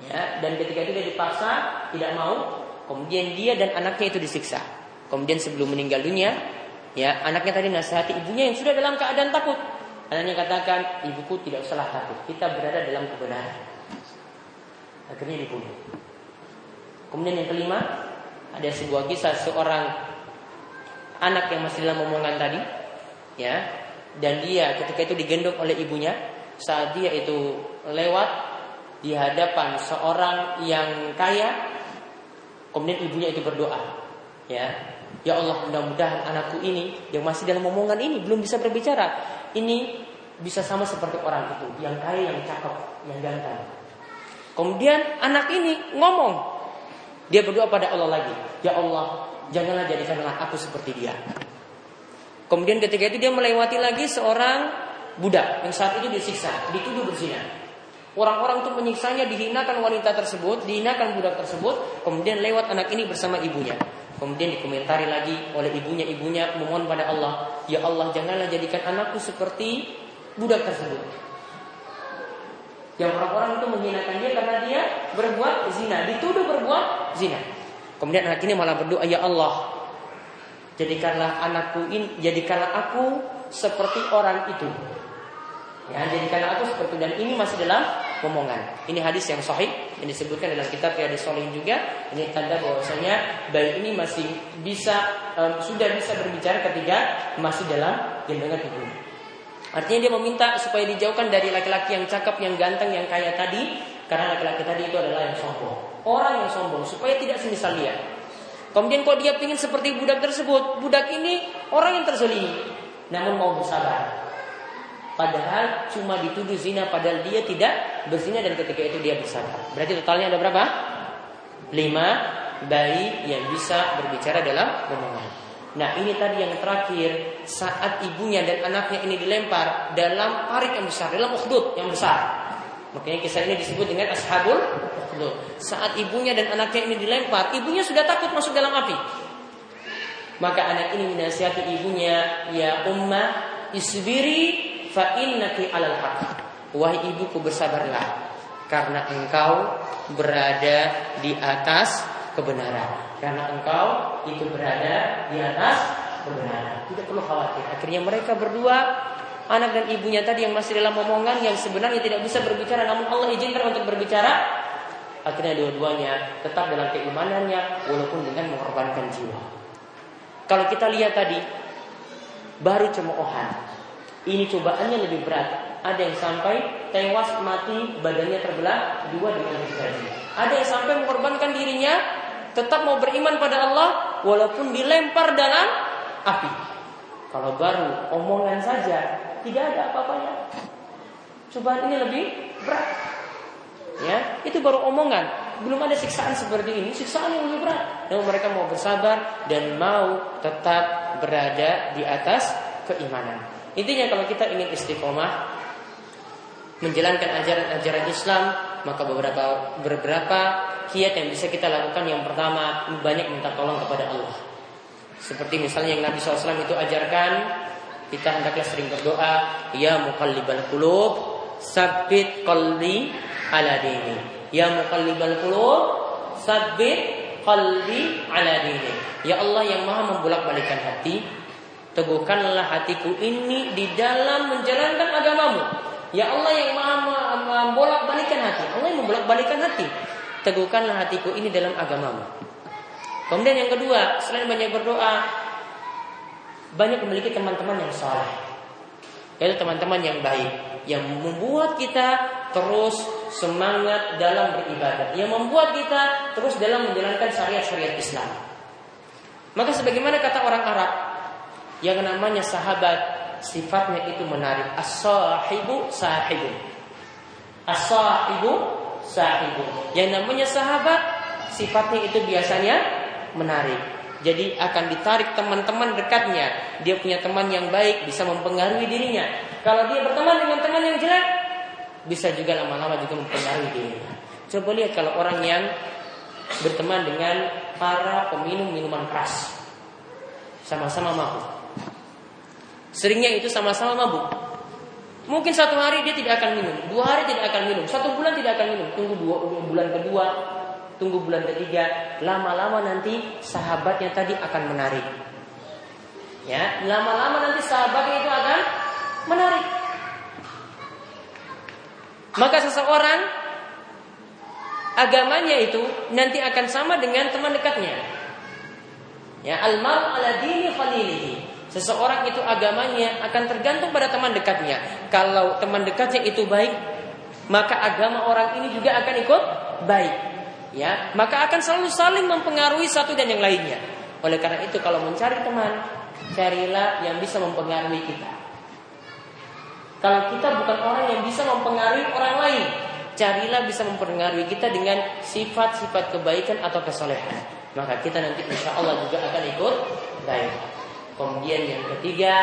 A: ya dan ketika itu dia dipaksa tidak mau, kemudian dia dan anaknya itu disiksa. Kemudian sebelum meninggal dunia, Ya, anaknya tadi nasihati ibunya yang sudah dalam keadaan takut. Anaknya katakan, ibuku tidak usah takut. Kita berada dalam kebenaran. Akhirnya dibunuh. Kemudian yang kelima, ada sebuah kisah seorang anak yang masih dalam omongan tadi, ya, dan dia ketika itu digendong oleh ibunya, saat dia itu lewat di hadapan seorang yang kaya, kemudian ibunya itu berdoa, ya, Ya Allah mudah-mudahan anakku ini yang masih dalam omongan ini belum bisa berbicara. Ini bisa sama seperti orang itu yang kaya, yang cakep, yang ganteng. Kemudian anak ini ngomong. Dia berdoa pada Allah lagi. Ya Allah, janganlah jadikanlah aku seperti dia. Kemudian ketika itu dia melewati lagi seorang budak yang saat itu disiksa, dituduh berzina. Orang-orang itu menyiksanya, dihinakan wanita tersebut, dihinakan budak tersebut, kemudian lewat anak ini bersama ibunya. Kemudian dikomentari lagi oleh ibunya, ibunya memohon pada Allah, Ya Allah janganlah jadikan anakku seperti budak tersebut. Yang orang-orang itu menghinakan dia karena dia berbuat zina, dituduh berbuat zina. Kemudian anak ini malah berdoa, Ya Allah, jadikanlah anakku ini, jadikanlah aku seperti orang itu. Ya, jadikanlah aku seperti dan ini masih dalam omongan. Ini hadis yang sahih yang disebutkan dalam kitab Riyadhus Shalihin juga. Ini tanda bahwasanya bayi ini masih bisa um, sudah bisa berbicara ketika masih dalam gendongan ibu. Artinya dia meminta supaya dijauhkan dari laki-laki yang cakep, yang ganteng, yang kaya tadi karena laki-laki tadi itu adalah yang sombong. Orang yang sombong supaya tidak semisal dia. Kemudian kalau dia ingin seperti budak tersebut, budak ini orang yang terzolimi, namun mau bersabar. Padahal cuma dituduh zina padahal dia tidak berzina dan ketika itu dia bersabar. Berarti totalnya ada berapa? Lima bayi yang bisa berbicara dalam omongan. Nah ini tadi yang terakhir saat ibunya dan anaknya ini dilempar dalam parit yang besar, dalam ukhdud yang besar. Makanya kisah ini disebut dengan ashabul ukhdud. Saat ibunya dan anaknya ini dilempar, ibunya sudah takut masuk dalam api. Maka anak ini menasihati ibunya, ya ummah isbiri fa innaki alal haq. Wahai ibuku bersabarlah karena engkau berada di atas kebenaran. Karena engkau itu berada di atas kebenaran. Tidak perlu khawatir. Akhirnya mereka berdua anak dan ibunya tadi yang masih dalam omongan yang sebenarnya tidak bisa berbicara namun Allah izinkan untuk berbicara. Akhirnya dua-duanya tetap dalam keimanannya walaupun dengan mengorbankan jiwa. Kalau kita lihat tadi baru cemoohan ini cobaannya lebih berat. Ada yang sampai tewas mati badannya terbelah dua dengan gergaji. Ada yang sampai mengorbankan dirinya tetap mau beriman pada Allah walaupun dilempar dalam api. Kalau baru omongan saja tidak ada apa-apanya. Cobaan ini lebih berat. Ya, itu baru omongan. Belum ada siksaan seperti ini, siksaan yang lebih berat. Namun mereka mau bersabar dan mau tetap berada di atas keimanan. Intinya kalau kita ingin istiqomah menjalankan ajaran-ajaran Islam, maka beberapa beberapa kiat yang bisa kita lakukan yang pertama banyak minta tolong kepada Allah. Seperti misalnya yang Nabi SAW itu ajarkan kita hendaklah sering berdoa, ya muqallibal qulub, sabit qalbi ala dini. Ya muqallibal qulub, sabit qalbi ala dini. Ya Allah yang Maha membolak-balikan hati, teguhkanlah hatiku ini di dalam menjalankan agamamu. Ya Allah yang Maha membolak-balikan hati. Allah yang membolak-balikan hati. Teguhkanlah hatiku ini dalam agamamu. Kemudian yang kedua, selain banyak berdoa, banyak memiliki teman-teman yang saleh. Yaitu teman-teman yang baik yang membuat kita terus semangat dalam beribadah, yang membuat kita terus dalam menjalankan syariat-syariat Islam. Maka sebagaimana kata orang Arab yang namanya sahabat sifatnya itu menarik. As-sahibu sahibu. As-sahibu sahibu. Yang namanya sahabat sifatnya itu biasanya menarik. Jadi akan ditarik teman-teman dekatnya. Dia punya teman yang baik bisa mempengaruhi dirinya. Kalau dia berteman dengan teman yang jelek, bisa juga lama-lama juga mempengaruhi dirinya. Coba lihat kalau orang yang berteman dengan para peminum minuman keras. Sama-sama mabuk. Seringnya itu sama-sama mabuk. Mungkin satu hari dia tidak akan minum, dua hari tidak akan minum, satu bulan tidak akan minum. Tunggu dua, bulan kedua, tunggu bulan ketiga, lama-lama nanti sahabatnya tadi akan menarik. Ya, lama-lama nanti sahabatnya itu akan menarik. Maka seseorang agamanya itu nanti akan sama dengan teman dekatnya. Ya, almar ala dini khalilihi. Seseorang itu agamanya akan tergantung pada teman dekatnya. Kalau teman dekatnya itu baik, maka agama orang ini juga akan ikut baik. Ya, maka akan selalu saling mempengaruhi satu dan yang lainnya. Oleh karena itu kalau mencari teman, carilah yang bisa mempengaruhi kita. Kalau kita bukan orang yang bisa mempengaruhi orang lain, carilah bisa mempengaruhi kita dengan sifat-sifat kebaikan atau kesolehan. Maka kita nanti insya Allah juga akan ikut baik. Kemudian yang ketiga,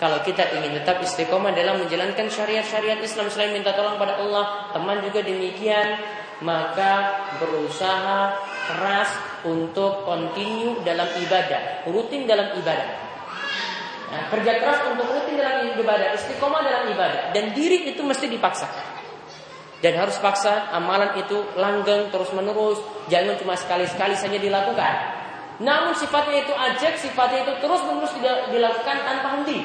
A: kalau kita ingin tetap istiqomah dalam menjalankan syariat-syariat Islam selain minta tolong pada Allah, teman juga demikian, maka berusaha keras untuk continue dalam ibadah, rutin dalam ibadah. Nah, kerja keras untuk rutin dalam ibadah, istiqomah dalam ibadah, dan diri itu mesti dipaksa. Dan harus paksa amalan itu langgeng terus menerus, jangan cuma sekali-sekali saja dilakukan. Namun sifatnya itu ajak, sifatnya itu terus menerus dilakukan tanpa henti.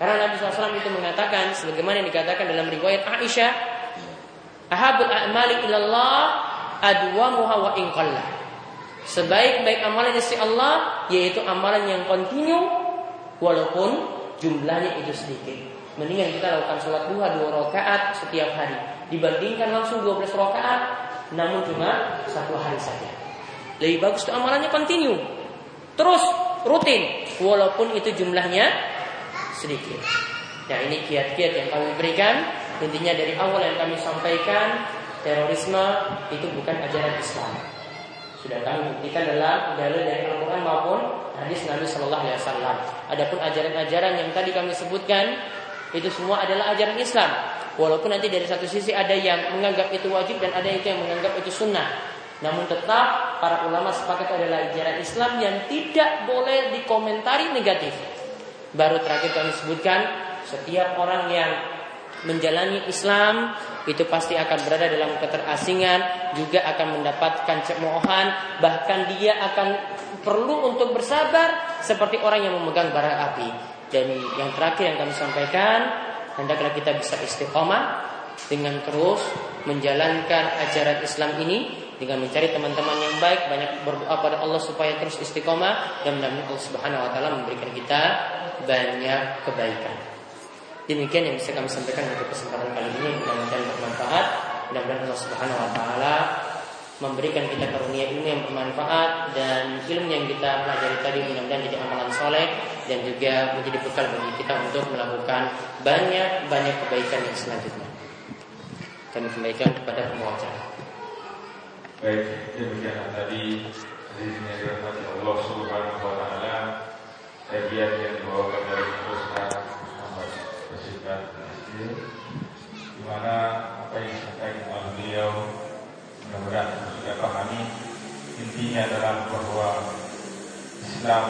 A: Karena Nabi SAW itu mengatakan, sebagaimana yang dikatakan dalam riwayat Aisyah, Ahabul a'mali ilallah adwamuha wa inqallah. Sebaik-baik amalan dari Allah yaitu amalan yang kontinu walaupun jumlahnya itu sedikit. Mendingan kita lakukan sholat duha dua rakaat setiap hari dibandingkan langsung 12 rakaat namun cuma satu hari saja. Lebih bagus itu amalannya kontinu. Terus rutin walaupun itu jumlahnya sedikit. Nah ini kiat-kiat yang kami berikan intinya dari awal yang kami sampaikan terorisme itu bukan ajaran Islam. Sudah kami buktikan dalam dalil dari Al-Quran maupun hadis Nabi Shallallahu Alaihi Wasallam. Adapun ajaran-ajaran yang tadi kami sebutkan itu semua adalah ajaran Islam. Walaupun nanti dari satu sisi ada yang menganggap itu wajib dan ada yang menganggap itu sunnah. Namun tetap para ulama sepakat adalah ajaran Islam yang tidak boleh dikomentari negatif. Baru terakhir kami sebutkan setiap orang yang menjalani Islam itu pasti akan berada dalam keterasingan, juga akan mendapatkan cemoohan, bahkan dia akan perlu untuk bersabar seperti orang yang memegang bara api. Dan yang terakhir yang kami sampaikan, hendaklah kita bisa istiqomah dengan terus menjalankan ajaran Islam ini dengan mencari teman-teman yang baik, banyak berdoa pada Allah supaya terus istiqomah dan mudah-mudahan Allah Subhanahu wa taala memberikan kita banyak kebaikan. Demikian yang bisa kami sampaikan untuk kesempatan kali ini, mudah-mudahan bermanfaat. Mudah-mudahan Allah Subhanahu wa taala memberikan kita karunia ilmu yang bermanfaat dan ilmu yang kita pelajari tadi mudah-mudahan jadi amalan soleh dan juga menjadi bekal bagi kita untuk melakukan banyak banyak kebaikan yang selanjutnya. Kami kembalikan kepada pemuacara.
B: Baik, demikian tadi Hadirin yang dirahmati Allah Subhanahu wa taala, kajian yang dibawakan dari Ustaz Muhammad Basiran di mana apa yang disampaikan oleh beliau mudah-mudahan sudah pahami intinya adalah bahwa Islam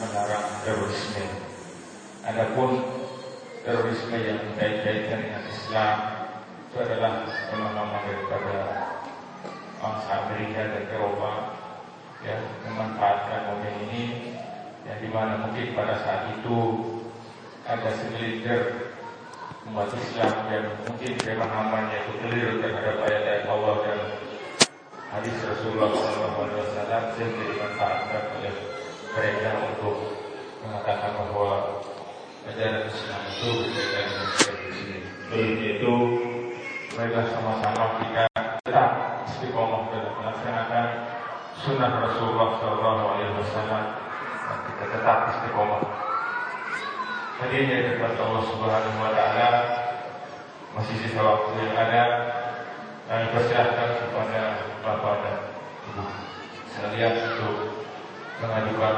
B: melarang terorisme. Adapun terorisme yang dikait-kaitkan dengan Islam itu adalah pemahaman daripada bangsa Amerika dan Eropa ya memanfaatkan momen ini yang di mana mungkin pada saat itu ada segelintir umat Islam yang mungkin pemahamannya keliru terhadap ayat-ayat Allah dan hadis Rasulullah SAW sehingga dimanfaatkan oleh mereka untuk mengatakan bahwa ajaran Islam itu berbeda dengan di sini. Itu, mereka sama-sama kita tetap istiqomah dalam melaksanakan sunnah Rasulullah Shallallahu Alaihi Wasallam dan kita tetap istiqomah. Hadirnya kepada Allah Subhanahu Wa Taala masih sisa waktu yang ada kami persilahkan kepada Bapak dan Ibu sekalian untuk mengajukan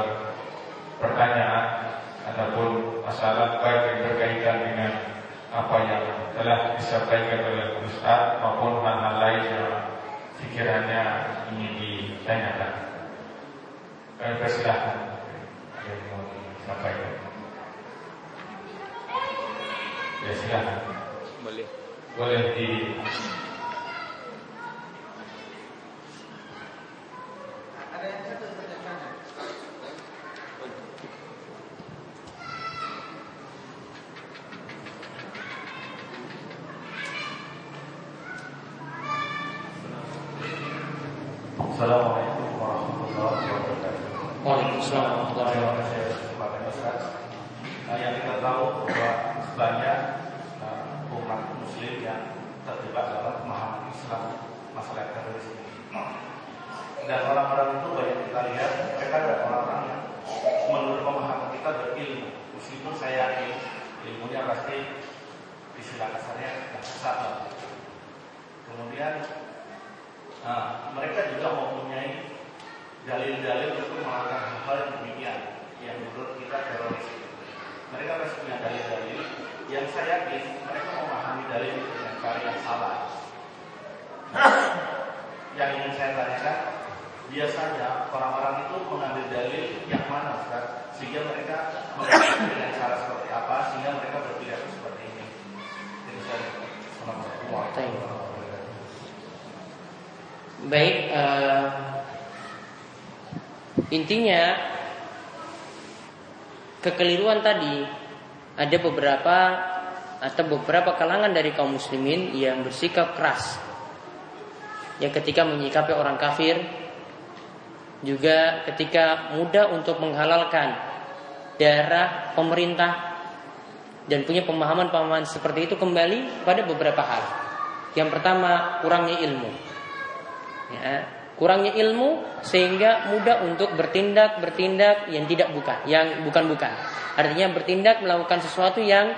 A: intinya kekeliruan tadi ada beberapa atau beberapa kalangan dari kaum muslimin yang bersikap keras. Yang ketika menyikapi orang kafir juga ketika mudah untuk menghalalkan darah pemerintah dan punya pemahaman-pemahaman seperti itu kembali pada beberapa hal. Yang pertama, kurangnya ilmu ya, kurangnya ilmu sehingga mudah untuk bertindak bertindak yang tidak bukan yang bukan bukan. Artinya bertindak melakukan sesuatu yang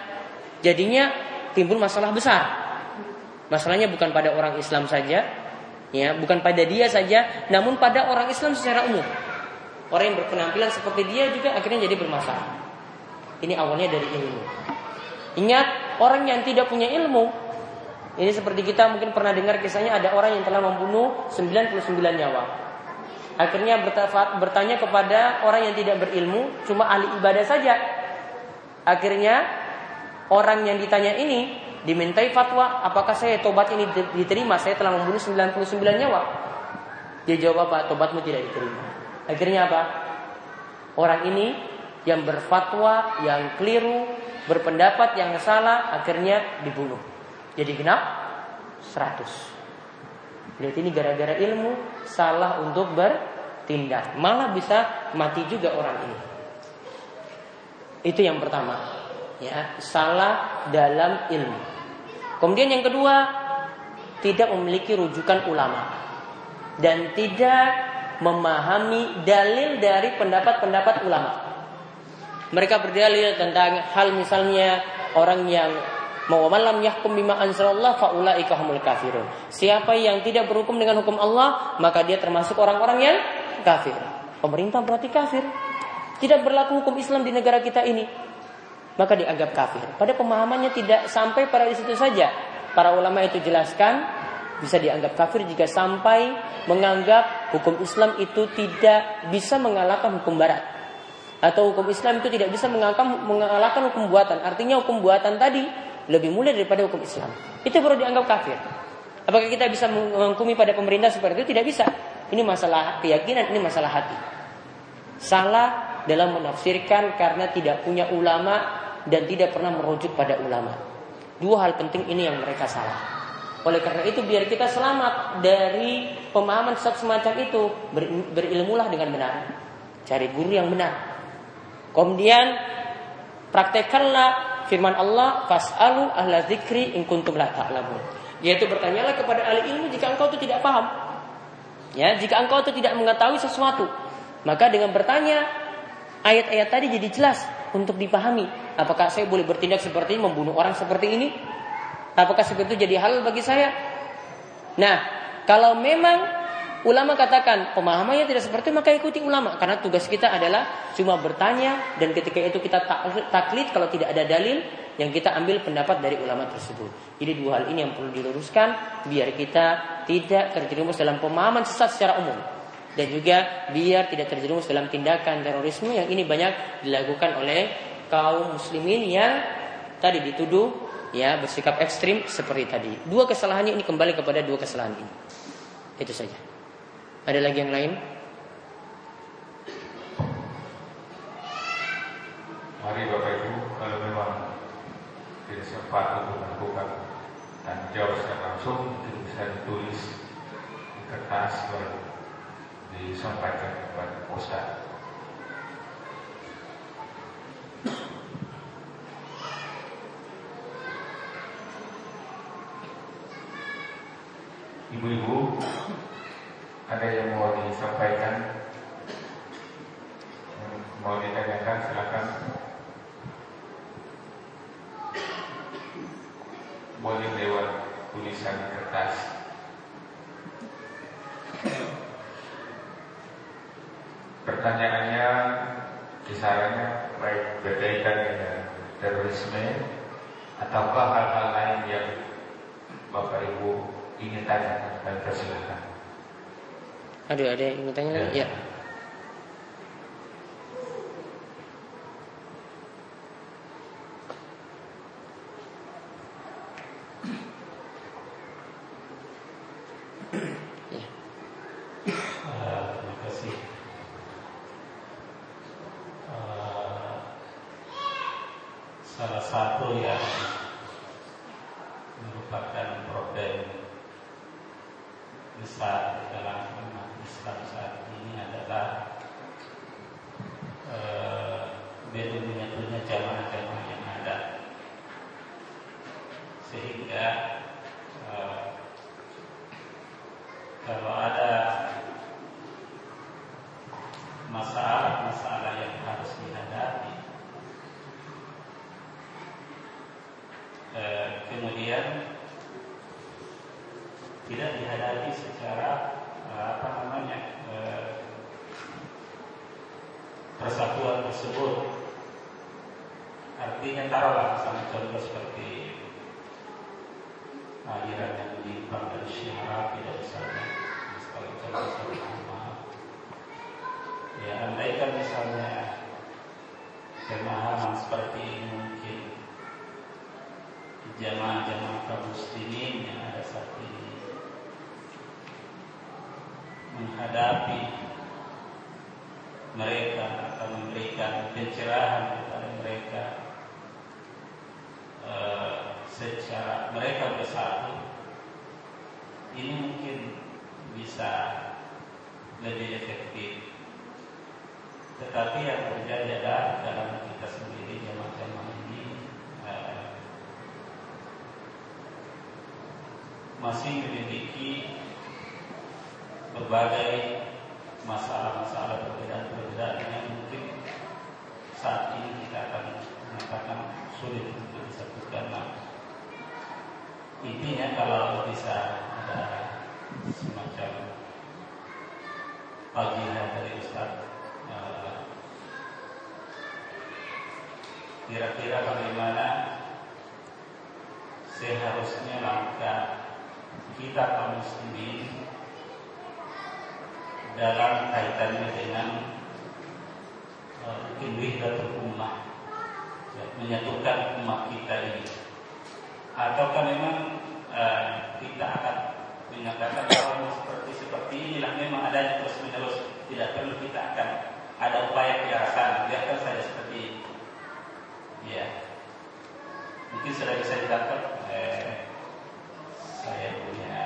A: jadinya timbul masalah besar. Masalahnya bukan pada orang Islam saja ya bukan pada dia saja namun pada orang Islam secara umum. Orang yang berpenampilan seperti dia juga akhirnya jadi bermasalah. Ini awalnya dari ilmu. Ingat orang yang tidak punya ilmu ini seperti kita mungkin pernah dengar kisahnya ada orang yang telah membunuh 99 nyawa. Akhirnya bertanya kepada orang yang tidak berilmu, cuma ahli ibadah saja. Akhirnya orang yang ditanya ini dimintai fatwa, apakah saya tobat ini diterima? Saya telah membunuh 99 nyawa. Dia jawab apa? Tobatmu tidak diterima. Akhirnya apa? Orang ini yang berfatwa, yang keliru, berpendapat yang salah, akhirnya dibunuh. Jadi genap 100. Berarti ini gara-gara ilmu salah untuk bertindak. Malah bisa mati juga orang ini. Itu yang pertama. Ya, salah dalam ilmu. Kemudian yang kedua, tidak memiliki rujukan ulama. dan tidak memahami dalil dari pendapat-pendapat ulama. Mereka berdalil tentang hal misalnya orang yang malam yahkum bima anzalallah faulaika humul kafirun. Siapa yang tidak berhukum dengan hukum Allah, maka dia termasuk orang-orang yang kafir. Pemerintah berarti kafir. Tidak berlaku hukum Islam di negara kita ini. Maka dianggap kafir. Pada pemahamannya tidak sampai pada situ saja. Para ulama itu jelaskan bisa dianggap kafir jika sampai menganggap hukum Islam itu tidak bisa mengalahkan hukum barat. Atau hukum Islam itu tidak bisa mengalahkan hukum buatan. Artinya hukum buatan tadi lebih mulia daripada hukum Islam. Itu baru dianggap kafir. Apakah kita bisa menghukumi pada pemerintah seperti itu? Tidak bisa. Ini masalah keyakinan, ini masalah hati. Salah dalam menafsirkan karena tidak punya ulama dan tidak pernah merujuk pada ulama. Dua hal penting ini yang mereka salah. Oleh karena itu biar kita selamat dari pemahaman sesat semacam itu ber, berilmulah dengan benar. Cari guru yang benar. Kemudian praktekkanlah firman Allah fasalu ahla zikri in kuntum la ta'lamun. Yaitu bertanyalah kepada ahli ilmu jika engkau itu tidak paham. Ya, jika engkau itu tidak mengetahui sesuatu, maka dengan bertanya ayat-ayat tadi jadi jelas untuk dipahami. Apakah saya boleh bertindak seperti ini, membunuh orang seperti ini? Apakah seperti itu jadi hal bagi saya? Nah, kalau memang ulama katakan pemahamannya tidak seperti maka ikuti ulama. Karena tugas kita adalah cuma bertanya dan ketika itu kita taklid kalau tidak ada dalil yang kita ambil pendapat dari ulama tersebut. Jadi dua hal ini yang perlu diluruskan biar kita tidak terjerumus dalam pemahaman sesat secara umum dan juga biar tidak terjerumus dalam tindakan terorisme yang ini banyak dilakukan oleh kaum muslimin yang tadi dituduh ya bersikap ekstrim seperti tadi. Dua kesalahannya ini kembali kepada dua kesalahan ini. Itu saja. Ada lagi yang lain?
B: Mari Bapak Ibu kalau memang tidak sempat untuk melakukan dan jawab secara langsung itu bisa ditulis di kertas baru disampaikan kepada Ustaz. Ibu-ibu, ada yang mau disampaikan? Mau ditanyakan silakan. Boleh lewat tulisan kertas. Pertanyaannya kisarannya baik berkaitan dengan terorisme ataukah hal-hal lain yang Bapak Ibu ingin tanya dan persilakan.
A: Aduh, ada yang tanya lagi? Ya. ya. ya.
C: Eh, salah satu yang merupakan problem besar dalam Islam saat ini adalah eh, menyatunya jamaah-jamaah yang ada. Sehingga eh, kalau ada masalah-masalah yang harus dihadapi eh, kemudian tidak dihadapi secara hal tersebut. Artinya taruhlah misalnya contoh seperti aliran yang menyimpang dari syiar tidak misalnya sebagai contoh sama ya andaikan misalnya pemahaman seperti ini mungkin jamaah-jamaah kaum muslimin yang ada saat ini menghadapi mereka akan memberikan pencerahan kepada mereka e, secara mereka bersatu. Ini mungkin bisa lebih efektif. Tetapi yang terjadi adalah dalam kita sendiri jamaah-jamaah ini e, masih memiliki berbagai masalah-masalah perbedaan-perbedaan yang mungkin saat ini kita akan mengatakan sulit untuk disatukan. Nah, intinya kalau bisa ada semacam panggilan dari Ustaz eh, kira-kira bagaimana seharusnya langkah kita kaum muslimin dalam kaitannya dengan mungkin wihdatul ummah ya, menyatukan umat kita ini. Ataukah memang uh, kita akan menyatakan bahwa seperti seperti inilah memang adanya terus menerus tidak perlu kita akan ada upaya ke arah sana biarkan saja seperti ini. Ya. Mungkin sudah bisa ditangkap eh, saya punya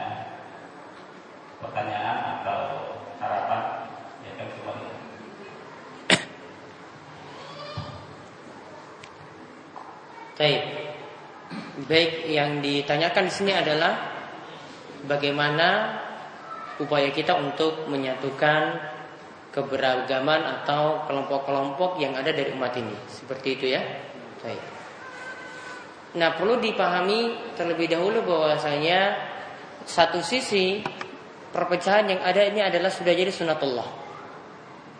C: pertanyaan atau harapan ya kan kembali.
A: Baik. Baik, yang ditanyakan di sini adalah bagaimana upaya kita untuk menyatukan keberagaman atau kelompok-kelompok yang ada dari umat ini. Seperti itu ya. Baik. Nah, perlu dipahami terlebih dahulu bahwasanya satu sisi perpecahan yang ada ini adalah sudah jadi sunatullah.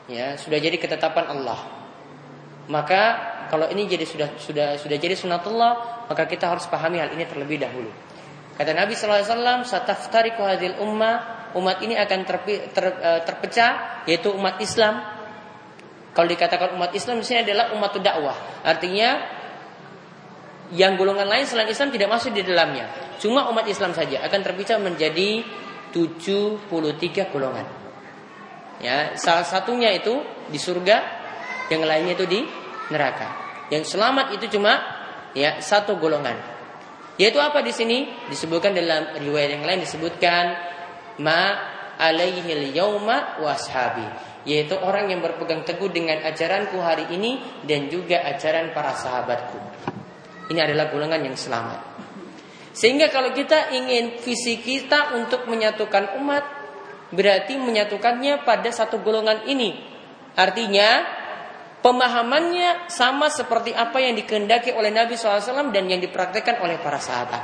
A: Ya, sudah jadi ketetapan Allah. Maka kalau ini jadi sudah sudah sudah jadi sunatullah, maka kita harus pahami hal ini terlebih dahulu. Kata Nabi sallallahu alaihi wasallam, "Sataftariqu hadhil ummah" umat ini akan terpi, ter, e, terpecah yaitu umat Islam. Kalau dikatakan umat Islam di sini adalah umat dakwah. Artinya yang golongan lain selain Islam tidak masuk di dalamnya. Cuma umat Islam saja akan terpecah menjadi 73 golongan. Ya, salah satunya itu di surga, yang lainnya itu di neraka. Yang selamat itu cuma ya satu golongan. Yaitu apa di sini? Disebutkan dalam riwayat yang lain disebutkan ma alaihil yauma washabi yaitu orang yang berpegang teguh dengan ajaranku hari ini dan juga ajaran para sahabatku. Ini adalah golongan yang selamat. Sehingga kalau kita ingin visi kita untuk menyatukan umat, berarti menyatukannya pada satu golongan ini. Artinya, pemahamannya sama seperti apa yang dikehendaki oleh Nabi SAW dan yang dipraktekkan oleh para sahabat.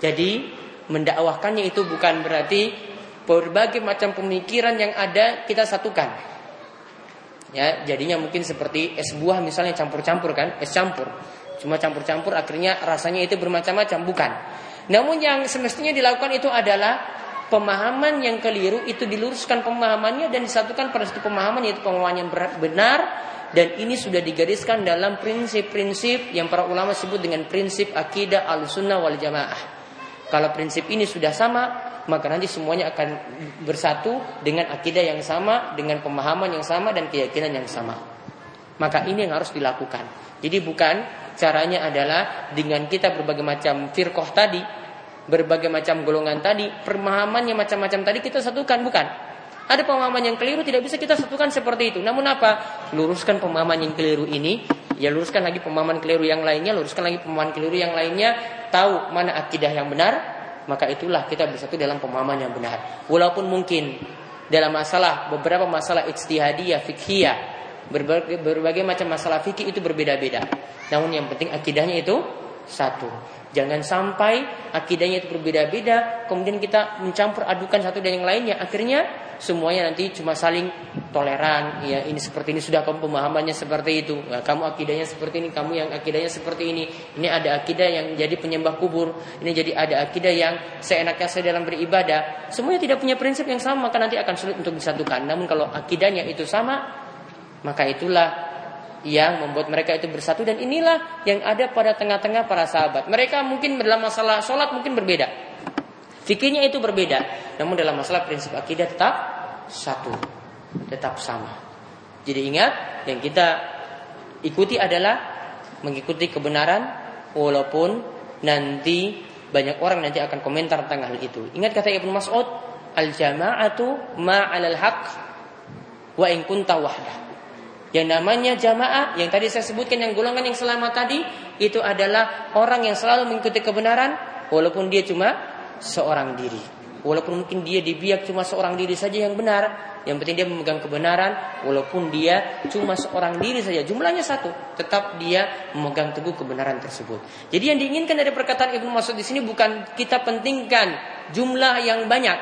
A: Jadi, mendakwahkannya itu bukan berarti berbagai macam pemikiran yang ada kita satukan. Ya, jadinya mungkin seperti es buah misalnya campur-campur kan, es campur. Cuma campur-campur akhirnya rasanya itu bermacam-macam, bukan. Namun yang semestinya dilakukan itu adalah pemahaman yang keliru itu diluruskan pemahamannya dan disatukan pada satu pemahaman yaitu pemahaman yang benar dan ini sudah digariskan dalam prinsip-prinsip yang para ulama sebut dengan prinsip akidah al-sunnah wal jamaah. Kalau prinsip ini sudah sama, maka nanti semuanya akan bersatu dengan akidah yang sama, dengan pemahaman yang sama dan keyakinan yang sama. Maka ini yang harus dilakukan. Jadi bukan Caranya adalah dengan kita berbagai macam firqah tadi, berbagai macam golongan tadi, pemahamannya macam-macam tadi kita satukan, bukan? Ada pemahaman yang keliru tidak bisa kita satukan seperti itu. Namun apa? Luruskan pemahaman yang keliru ini, ya luruskan lagi pemahaman keliru yang lainnya, luruskan lagi pemahaman keliru yang lainnya, tahu mana akidah yang benar, maka itulah kita bersatu dalam pemahaman yang benar. Walaupun mungkin dalam masalah beberapa masalah ijtihadiyah, fikhiyah, berbagai, berbagai macam masalah fikih itu berbeda-beda. Namun yang penting akidahnya itu satu. Jangan sampai akidahnya itu berbeda-beda, kemudian kita mencampur adukan satu dan yang lainnya. Akhirnya semuanya nanti cuma saling toleran. Ya ini seperti ini sudah kamu pemahamannya seperti itu. Nah, kamu akidahnya seperti ini, kamu yang akidahnya seperti ini. Ini ada akidah yang jadi penyembah kubur. Ini jadi ada akidah yang seenaknya saya dalam beribadah. Semuanya tidak punya prinsip yang sama, maka nanti akan sulit untuk disatukan. Namun kalau akidahnya itu sama, maka itulah yang membuat mereka itu bersatu dan inilah yang ada pada tengah-tengah para sahabat. Mereka mungkin dalam masalah sholat mungkin berbeda. Fikirnya itu berbeda. Namun dalam masalah prinsip akidah tetap satu. Tetap sama. Jadi ingat yang kita ikuti adalah mengikuti kebenaran walaupun nanti banyak orang nanti akan komentar tentang hal itu. Ingat kata Ibnu Mas'ud, al-jama'atu ma'alal haq wa in kunta wahdah. Yang namanya jamaah yang tadi saya sebutkan yang golongan yang selamat tadi itu adalah orang yang selalu mengikuti kebenaran walaupun dia cuma seorang diri. walaupun mungkin dia dibiak cuma seorang diri saja yang benar, yang penting dia memegang kebenaran, walaupun dia cuma seorang diri saja, jumlahnya satu, tetap dia memegang teguh kebenaran tersebut. Jadi yang diinginkan dari perkataan Ibnu Mas'ud di sini bukan kita pentingkan jumlah yang banyak,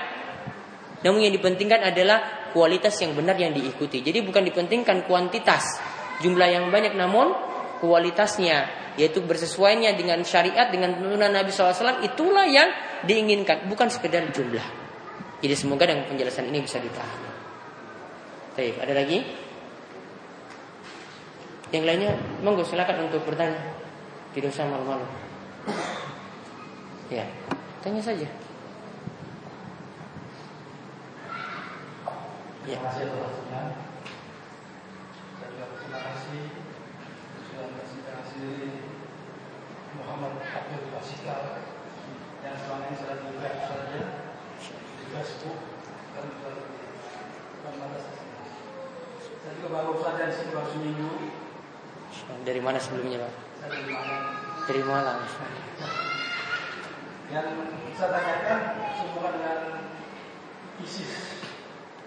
A: namun yang dipentingkan adalah kualitas yang benar yang diikuti. Jadi bukan dipentingkan kuantitas jumlah yang banyak, namun kualitasnya yaitu bersesuainya dengan syariat dengan tuntunan Nabi SAW itulah yang diinginkan bukan sekedar jumlah jadi semoga dengan penjelasan ini bisa dipahami Baik, ada lagi? Yang lainnya, monggo silakan untuk bertanya. Tidak usah malu-malu. Ya, tanya saja.
D: Terima kasih atas Terima kasih sudah kasih Muhammad Abdul Basikal yang selama ini di web saja di Facebook dan saya juga baru saja di sini baru seminggu.
A: Dari mana sebelumnya
D: Pak? Saya dari Malang.
A: Dari Malang.
D: Yang saya tanyakan sehubungan dengan ISIS.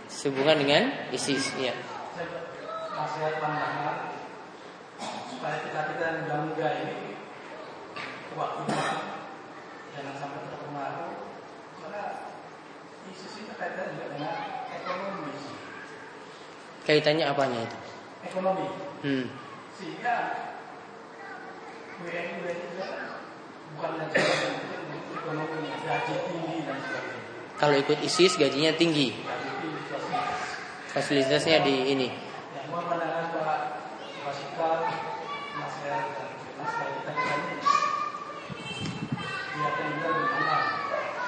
A: Sehubungan dengan ISIS, ya.
D: Nasihat pandangan supaya kita yang muda-muda ini waktunya jangan sampai terpengaruh karena ISIS ini kaitan juga dengan ekonomi
A: Kaitannya apanya itu?
D: Ekonomi.
A: Hmm.
D: Sehingga WNI WNI bukan lagi ekonomi gaji tinggi dan sebagainya.
A: Kalau ikut ISIS gajinya tinggi. Fasilitasnya di ini.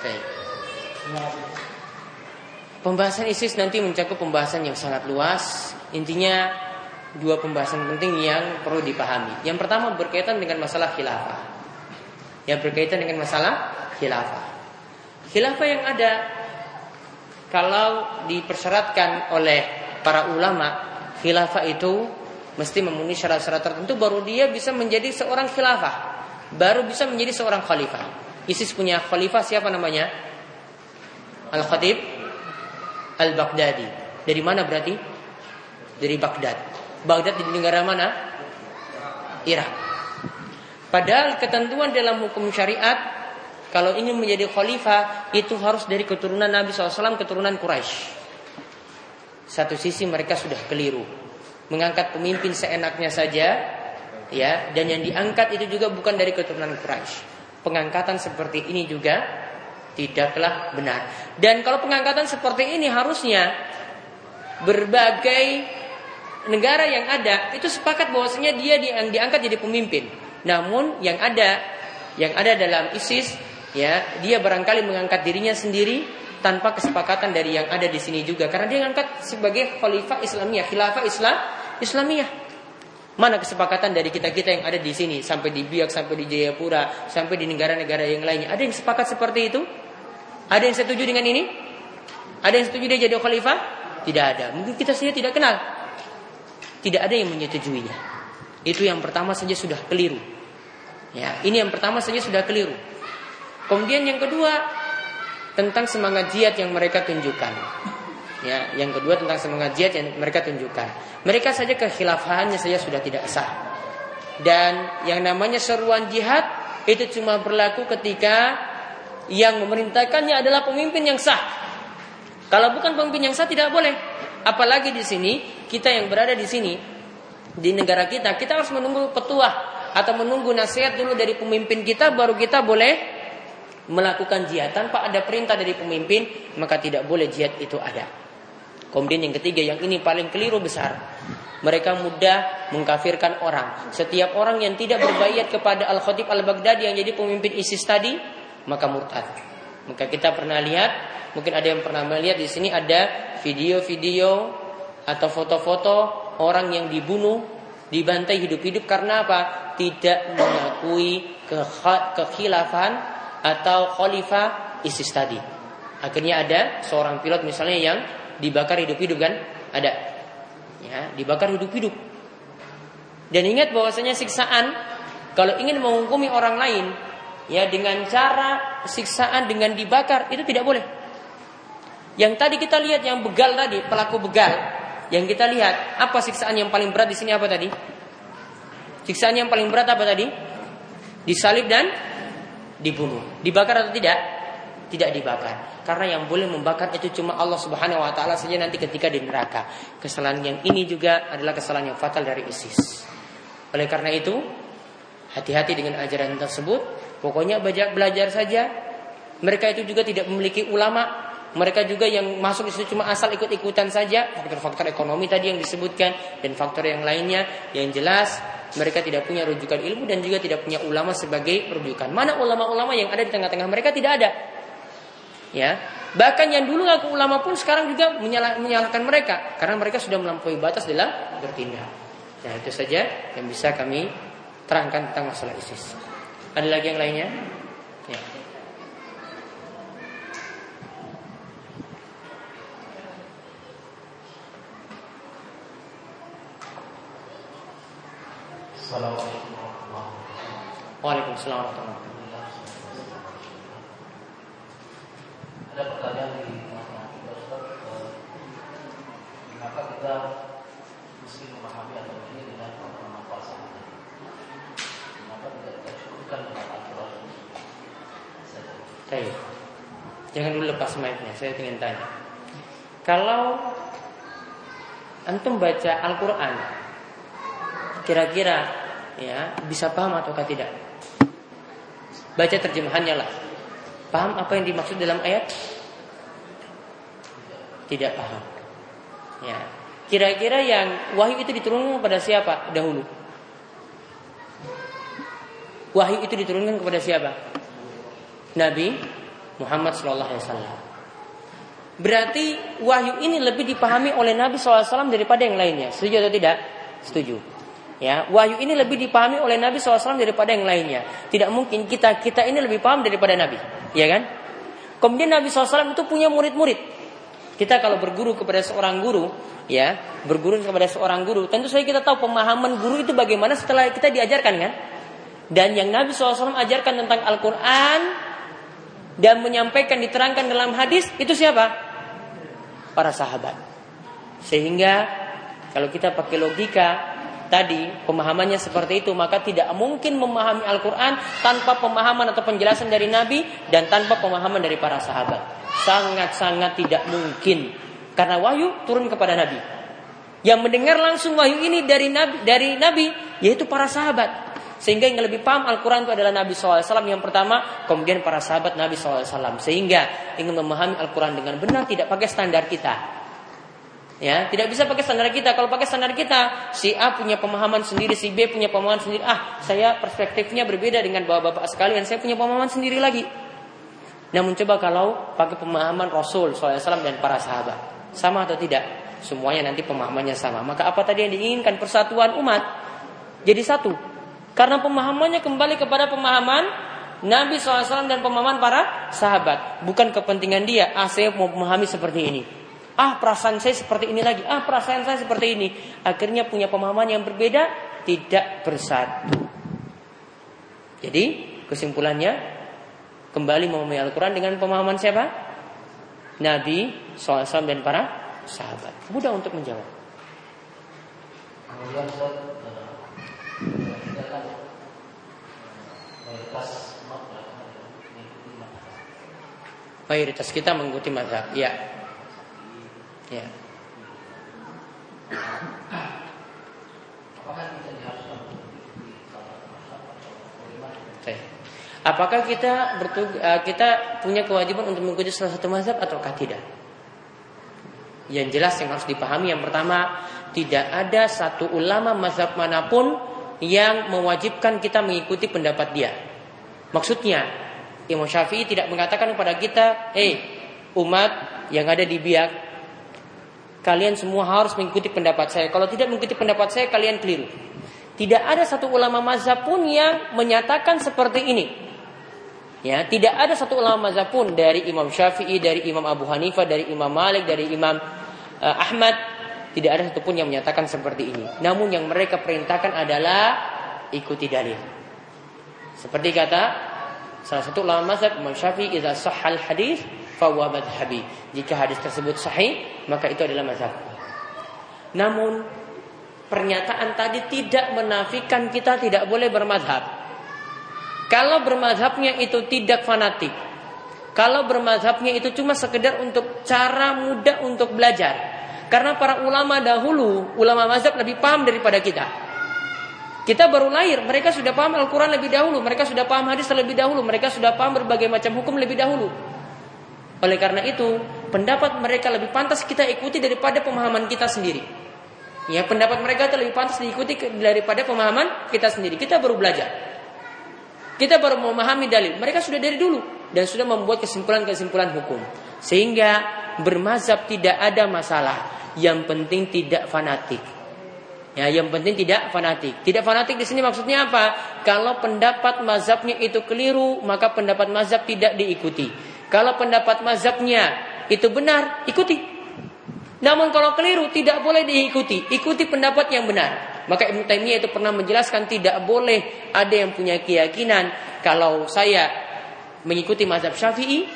D: Kasih.
A: Pembahasan ISIS nanti mencakup pembahasan yang sangat luas. Intinya dua pembahasan penting yang perlu dipahami. Yang pertama berkaitan dengan masalah khilafah. Yang berkaitan dengan masalah khilafah. Khilafah yang ada kalau dipersyaratkan oleh para ulama, khilafah itu mesti memenuhi syarat-syarat tertentu baru dia bisa menjadi seorang khilafah. Baru bisa menjadi seorang khalifah. ISIS punya khalifah siapa namanya? Al-Khatib Al-Baghdadi. Dari mana berarti? Dari Baghdad. Baghdad di negara mana? Irak. Padahal ketentuan dalam hukum syariat kalau ingin menjadi khalifah itu harus dari keturunan Nabi SAW keturunan Quraisy. Satu sisi mereka sudah keliru mengangkat pemimpin seenaknya saja ya dan yang diangkat itu juga bukan dari keturunan Quraisy. Pengangkatan seperti ini juga tidaklah benar. Dan kalau pengangkatan seperti ini harusnya berbagai negara yang ada itu sepakat bahwasanya dia diangkat jadi pemimpin. Namun yang ada yang ada dalam ISIS ya dia barangkali mengangkat dirinya sendiri tanpa kesepakatan dari yang ada di sini juga karena dia mengangkat sebagai khalifah Islamiyah, khilafah Islam Islamiyah. Mana kesepakatan dari kita-kita yang ada di sini sampai di Biak, sampai di Jayapura, sampai di negara-negara yang lainnya? Ada yang sepakat seperti itu? Ada yang setuju dengan ini? Ada yang setuju dia jadi khalifah? Tidak ada. Mungkin kita sendiri tidak kenal. Tidak ada yang menyetujuinya. Itu yang pertama saja sudah keliru. Ya, ini yang pertama saja sudah keliru. Kemudian yang kedua tentang semangat jihad yang mereka tunjukkan. Ya, yang kedua tentang semangat jihad yang mereka tunjukkan. Mereka saja kekhilafahannya saja sudah tidak sah. Dan yang namanya seruan jihad itu cuma berlaku ketika yang memerintahkannya adalah pemimpin yang sah. Kalau bukan pemimpin yang sah tidak boleh. Apalagi di sini kita yang berada di sini di negara kita kita harus menunggu petuah atau menunggu nasihat dulu dari pemimpin kita baru kita boleh melakukan jihad tanpa ada perintah dari pemimpin maka tidak boleh jihad itu ada. Kemudian yang ketiga yang ini paling keliru besar. Mereka mudah mengkafirkan orang. Setiap orang yang tidak berbayat kepada Al-Khatib Al-Baghdadi yang jadi pemimpin ISIS tadi maka murtad. Maka kita pernah lihat, mungkin ada yang pernah melihat di sini ada video-video atau foto-foto orang yang dibunuh, dibantai hidup-hidup karena apa? Tidak mengakui kekhilafan atau khalifah ISIS tadi. Akhirnya ada seorang pilot misalnya yang dibakar hidup-hidup kan? Ada. Ya, dibakar hidup-hidup. Dan ingat bahwasanya siksaan kalau ingin menghukumi orang lain ya dengan cara siksaan dengan dibakar itu tidak boleh. Yang tadi kita lihat yang begal tadi, pelaku begal, yang kita lihat apa siksaan yang paling berat di sini apa tadi? Siksaan yang paling berat apa tadi? Disalib dan dibunuh. Dibakar atau tidak? Tidak dibakar. Karena yang boleh membakar itu cuma Allah Subhanahu wa taala saja nanti ketika di neraka. Kesalahan yang ini juga adalah kesalahan yang fatal dari ISIS. Oleh karena itu, hati-hati dengan ajaran tersebut. Pokoknya belajar, belajar saja. Mereka itu juga tidak memiliki ulama. Mereka juga yang masuk di situ cuma asal ikut-ikutan saja. Faktor-faktor ekonomi tadi yang disebutkan dan faktor yang lainnya. Yang jelas mereka tidak punya rujukan ilmu dan juga tidak punya ulama sebagai rujukan. Mana ulama-ulama yang ada di tengah-tengah mereka tidak ada. Ya, bahkan yang dulu aku ulama pun sekarang juga menyalah, menyalahkan mereka karena mereka sudah melampaui batas dalam bertindak. Nah itu saja yang bisa kami terangkan tentang masalah ISIS. Ada lagi yang lainnya? Ya.
C: Assalamualaikum warahmatullahi wabarakatuh.
A: Waalaikumsalam
C: Ada pertanyaan di matematika Ustaz. Eh, kita mesti memahami atau ini dengan pemahaman falsafah? Mengapa tidak kita cukupkan dengan saja?
A: Baik. Jangan dulu lepas mic-nya, saya ingin tanya. Kalau antum baca Al-Qur'an, kira-kira ya bisa paham ataukah tidak? Baca terjemahannya lah. Paham apa yang dimaksud dalam ayat? Tidak paham. Ya. Kira-kira yang wahyu itu diturunkan kepada siapa dahulu? Wahyu itu diturunkan kepada siapa? Nabi Muhammad SAW. Berarti wahyu ini lebih dipahami oleh Nabi SAW daripada yang lainnya. Setuju atau tidak? Setuju. Ya, wahyu ini lebih dipahami oleh Nabi SAW daripada yang lainnya. Tidak mungkin kita kita ini lebih paham daripada Nabi, ya kan? Kemudian Nabi SAW itu punya murid-murid. Kita kalau berguru kepada seorang guru, ya, berguru kepada seorang guru, tentu saja kita tahu pemahaman guru itu bagaimana setelah kita diajarkan kan? Dan yang Nabi SAW ajarkan tentang Al-Quran dan menyampaikan diterangkan dalam hadis itu siapa? Para sahabat. Sehingga kalau kita pakai logika tadi pemahamannya seperti itu maka tidak mungkin memahami Al-Quran tanpa pemahaman atau penjelasan dari Nabi dan tanpa pemahaman dari para sahabat. Sangat-sangat tidak mungkin. Karena wahyu turun kepada Nabi. Yang mendengar langsung wahyu ini dari Nabi dari Nabi yaitu para sahabat. Sehingga yang lebih paham Al-Quran itu adalah Nabi SAW yang pertama kemudian para sahabat Nabi SAW sehingga ingin memahami Al-Quran dengan benar tidak pakai standar kita Ya, tidak bisa pakai standar kita. Kalau pakai standar kita, si A punya pemahaman sendiri, si B punya pemahaman sendiri. Ah, saya perspektifnya berbeda dengan bapak-bapak sekalian. Saya punya pemahaman sendiri lagi. Namun coba kalau pakai pemahaman Rasul SAW dan para sahabat, sama atau tidak? Semuanya nanti pemahamannya sama. Maka apa tadi yang diinginkan persatuan umat jadi satu. Karena pemahamannya kembali kepada pemahaman Nabi SAW dan pemahaman para sahabat, bukan kepentingan dia. Ah, saya mau memahami seperti ini. Ah perasaan saya seperti ini lagi. Ah perasaan saya seperti ini. Akhirnya punya pemahaman yang berbeda. Tidak bersatu. Jadi kesimpulannya. Kembali memahami Al-Quran dengan pemahaman siapa? Nabi SAW dan para sahabat. Mudah untuk menjawab.
C: Eh, mayoritas.
A: Mayoritas kita mengikuti mazhab. Ya. Ya.
C: Apakah kita
A: bertug eh, kita punya kewajiban untuk mengikuti salah satu mazhab ataukah tidak? Yang jelas yang harus dipahami yang pertama tidak ada satu ulama mazhab mana pun yang mewajibkan kita mengikuti pendapat dia. Maksudnya Imam Syafi'i tidak mengatakan kepada kita, "Eh, umat yang ada di Biak, kalian semua harus mengikuti pendapat saya. Kalau tidak mengikuti pendapat saya, kalian keliru." Tidak ada satu ulama mazhab pun yang menyatakan seperti ini. Ya, tidak ada satu ulama mazhab pun dari Imam Syafi'i, dari Imam Abu Hanifah, dari Imam Malik, dari Imam uh, Ahmad, tidak ada satupun yang menyatakan seperti ini. Namun yang mereka perintahkan adalah ikuti dalil. Seperti kata salah satu ulama mazhab Imam Syafi'i, "Idza sahhal hadis fahuwa madhabi. Jika hadis tersebut sahih, maka itu adalah mazhab. Namun pernyataan tadi tidak menafikan kita tidak boleh bermadhab. Kalau bermadhabnya itu tidak fanatik, kalau bermadhabnya itu cuma sekedar untuk cara mudah untuk belajar. Karena para ulama dahulu, ulama mazhab lebih paham daripada kita. Kita baru lahir, mereka sudah paham Al-Quran lebih dahulu, mereka sudah paham hadis terlebih dahulu, mereka sudah paham berbagai macam hukum lebih dahulu. Oleh karena itu, pendapat mereka lebih pantas kita ikuti daripada pemahaman kita sendiri. Ya, pendapat mereka itu lebih pantas diikuti daripada pemahaman kita sendiri. Kita baru belajar. Kita baru memahami dalil. Mereka sudah dari dulu dan sudah membuat kesimpulan-kesimpulan hukum. Sehingga bermazhab tidak ada masalah. Yang penting tidak fanatik. Ya, yang penting tidak fanatik. Tidak fanatik di sini maksudnya apa? Kalau pendapat mazhabnya itu keliru, maka pendapat mazhab tidak diikuti. Kalau pendapat mazhabnya itu benar, ikuti. Namun kalau keliru tidak boleh diikuti, ikuti pendapat yang benar. Maka Ibnu Taimiyah itu pernah menjelaskan tidak boleh ada yang punya keyakinan kalau saya mengikuti mazhab Syafi'i,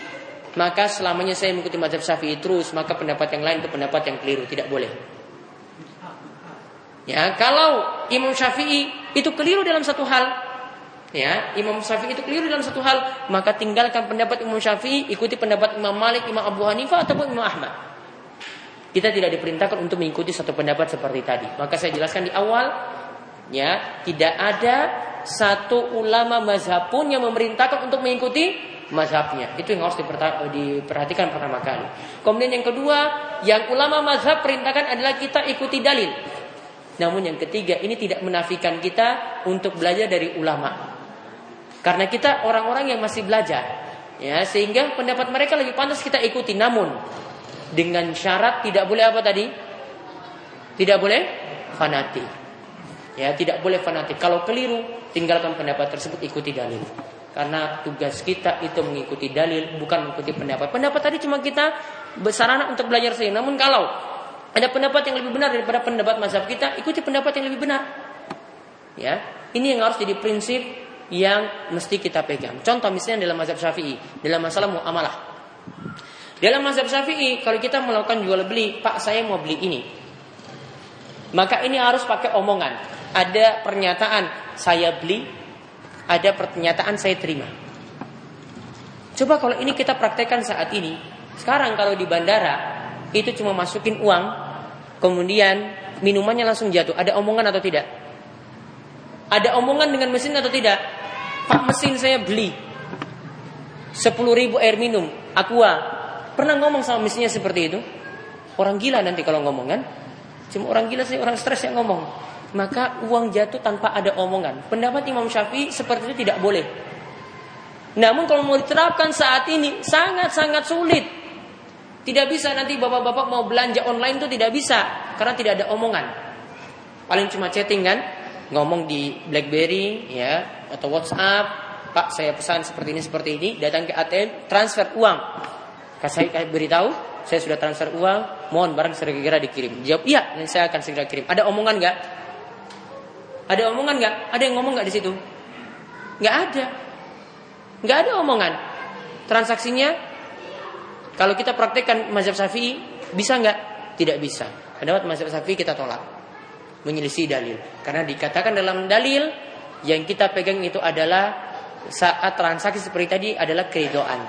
A: maka selamanya saya mengikuti mazhab Syafi'i terus, maka pendapat yang lain itu pendapat yang keliru, tidak boleh. Ya, kalau Imam Syafi'i itu keliru dalam satu hal, ya Imam Syafi'i itu keliru dalam satu hal maka tinggalkan pendapat Imam Syafi'i ikuti pendapat Imam Malik Imam Abu Hanifah ataupun Imam Ahmad. Kita tidak diperintahkan untuk mengikuti satu pendapat seperti tadi. Maka saya jelaskan di awal ya tidak ada satu ulama mazhab pun yang memerintahkan untuk mengikuti mazhabnya. Itu yang harus diperhatikan pertama kali. Kemudian yang kedua yang ulama mazhab perintahkan adalah kita ikuti dalil. Namun yang ketiga ini tidak menafikan kita untuk belajar dari ulama karena kita orang-orang yang masih belajar. Ya, sehingga pendapat mereka lebih pantas kita ikuti. Namun dengan syarat tidak boleh apa tadi? Tidak boleh fanatik. Ya, tidak boleh fanatik. Kalau keliru, tinggalkan pendapat tersebut ikuti dalil. Karena tugas kita itu mengikuti dalil, bukan mengikuti pendapat. Pendapat tadi cuma kita besarana untuk belajar saja. Namun kalau ada pendapat yang lebih benar daripada pendapat mazhab kita, ikuti pendapat yang lebih benar. Ya, ini yang harus jadi prinsip yang mesti kita pegang. Contoh misalnya dalam mazhab Syafi'i, dalam masalah muamalah. Dalam mazhab Syafi'i, kalau kita melakukan jual beli, Pak saya mau beli ini. Maka ini harus pakai omongan. Ada pernyataan saya beli, ada pernyataan saya terima. Coba kalau ini kita praktekkan saat ini. Sekarang kalau di bandara itu cuma masukin uang, kemudian minumannya langsung jatuh. Ada omongan atau tidak? Ada omongan dengan mesin atau tidak? Pak mesin saya beli. 10 ribu air minum. Aqua. Pernah ngomong sama mesinnya seperti itu? Orang gila nanti kalau ngomong kan? Cuma orang gila sih orang stres yang ngomong. Maka uang jatuh tanpa ada omongan. Pendapat Imam Syafi'i seperti itu tidak boleh. Namun kalau mau diterapkan saat ini Sangat-sangat sulit. Tidak bisa nanti bapak-bapak mau belanja online itu tidak bisa Karena tidak ada omongan. Paling cuma chatting kan? Ngomong di Blackberry ya atau WhatsApp, Pak saya pesan seperti ini seperti ini, datang ke ATM, transfer uang. Saya beritahu, saya sudah transfer uang, mohon barang segera dikirim. Jawab iya, dan saya akan segera kirim. Ada omongan nggak? Ada omongan nggak? Ada yang ngomong nggak di situ? Nggak ada. Nggak ada omongan. Transaksinya, kalau kita praktekkan mazhab syafi'i, bisa nggak? Tidak bisa. Pendapat mazhab syafi'i kita tolak. Menyelisih dalil. Karena dikatakan dalam dalil, yang kita pegang itu adalah saat transaksi seperti tadi adalah keridoan.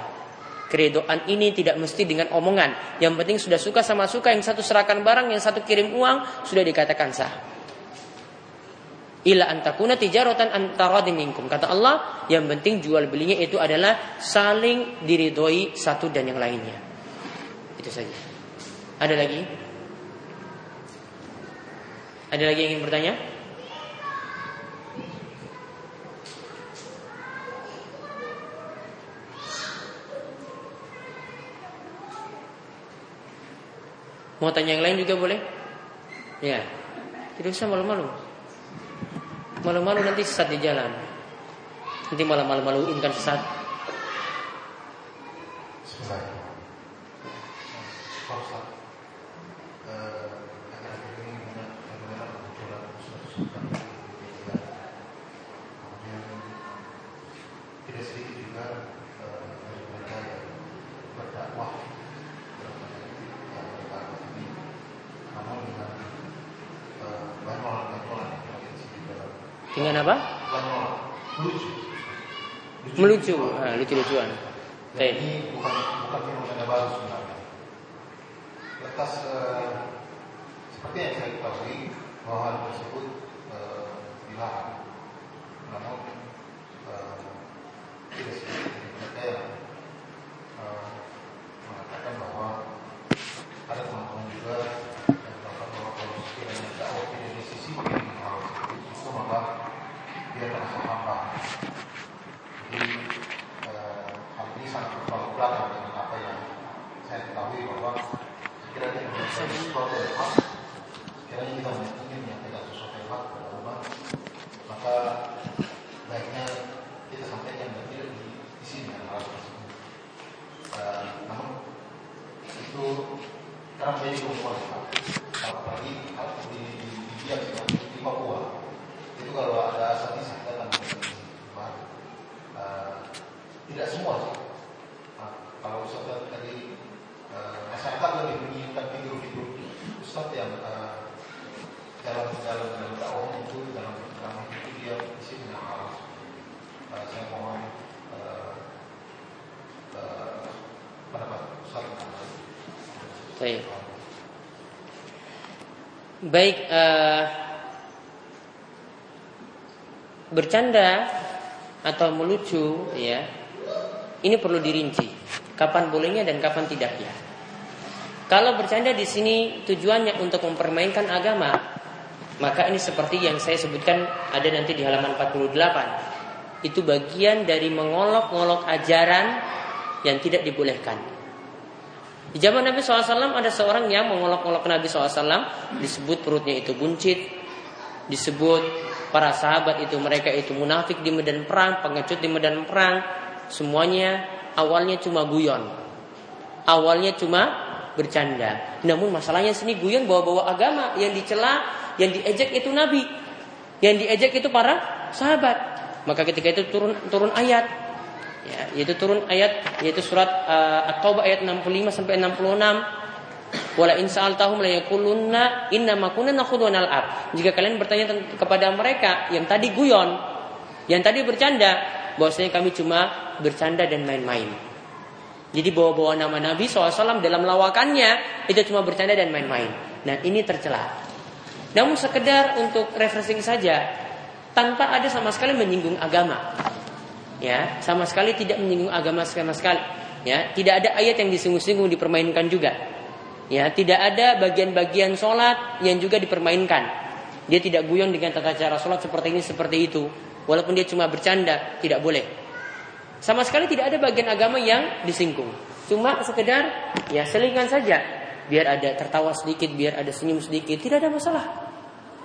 A: Keridoan ini tidak mesti dengan omongan. Yang penting sudah suka sama suka, yang satu serahkan barang, yang satu kirim uang, sudah dikatakan sah. Ila antakuna tijaratan antara minkum. Kata Allah, yang penting jual belinya itu adalah saling diridhoi satu dan yang lainnya. Itu saja. Ada lagi? Ada lagi yang ingin bertanya? Mau tanya yang lain juga boleh? Ya. Tidak usah malu-malu. Malu-malu nanti sesat di jalan. Nanti malah malu-maluin kan sesat. Dengan apa?
E: Melucu.
A: Melucu, ah, lucu-lucuan.
E: Dan ini bukan bukan fenomena baru sebenarnya. Lekas eh, seperti yang saya ketahui bahwa hal tersebut eh, dilarang. Namun eh, tidak sedikit mereka yang eh, mengatakan bahwa ada teman-teman juga yang melakukan bahwa kalau sekiranya dakwah tidak disisipi dengan hal seperti itu maka dia terasa hampa. Jadi eh, hal ini sangat bertolak belakang dengan apa yang saya ketahui bahwa sekiranya kita menyampaikan sesuatu yang hak, sekiranya kita ingin menyampaikan sesuatu yang hak kepada umat, maka baiknya kita sampaikan dan tidak di, di sini dengan hal tersebut. Eh, namun itu karena menjadi keumuman Pak. apalagi hal di di, di, di, di Papua itu kalau ada asal-asal datang dari Pak, eh, tidak semua sih. Nah, kalau Ustaz tadi eh, masyarakat lebih menginginkan figur-figur Ustaz yang eh, dalam dalam dalam dakwah itu dalam dalam itu dia isi dengan hal eh, saya mohon eh, eh, pendapat Ustaz
A: Baik. Baik, eh, bercanda atau melucu, ya, ini perlu dirinci. Kapan bolehnya dan kapan tidaknya. Kalau bercanda di sini tujuannya untuk mempermainkan agama, maka ini seperti yang saya sebutkan ada nanti di halaman 48. Itu bagian dari mengolok-olok ajaran yang tidak dibolehkan. Di zaman Nabi SAW ada seorang yang mengolok-olok Nabi SAW Disebut perutnya itu buncit. Disebut para sahabat itu mereka itu munafik di medan perang Pengecut di medan perang. Semuanya awalnya cuma guyon. Awalnya cuma bercanda. Namun masalahnya sini guyon bawa-bawa agama. Yang dicela, yang diejek itu Nabi. Yang diejek itu para sahabat. Maka ketika itu turun turun ayat ya, yaitu turun ayat yaitu surat uh, At-Taubah ayat 65 sampai 66 wala in sa'altahum la yaqulunna inna ma kunna nakhudhu jika kalian bertanya kepada mereka yang tadi guyon yang tadi bercanda bahwasanya kami cuma bercanda dan main-main jadi bawa-bawa nama Nabi SAW dalam lawakannya itu cuma bercanda dan main-main. Nah ini tercela. Namun sekedar untuk refreshing saja, tanpa ada sama sekali menyinggung agama ya sama sekali tidak menyinggung agama sama sekali. Ya tidak ada ayat yang disinggung-singgung dipermainkan juga. Ya tidak ada bagian-bagian sholat yang juga dipermainkan. Dia tidak guyon dengan tata cara sholat seperti ini seperti itu. Walaupun dia cuma bercanda tidak boleh. Sama sekali tidak ada bagian agama yang disinggung. Cuma sekedar ya selingan saja. Biar ada tertawa sedikit biar ada senyum sedikit tidak ada masalah.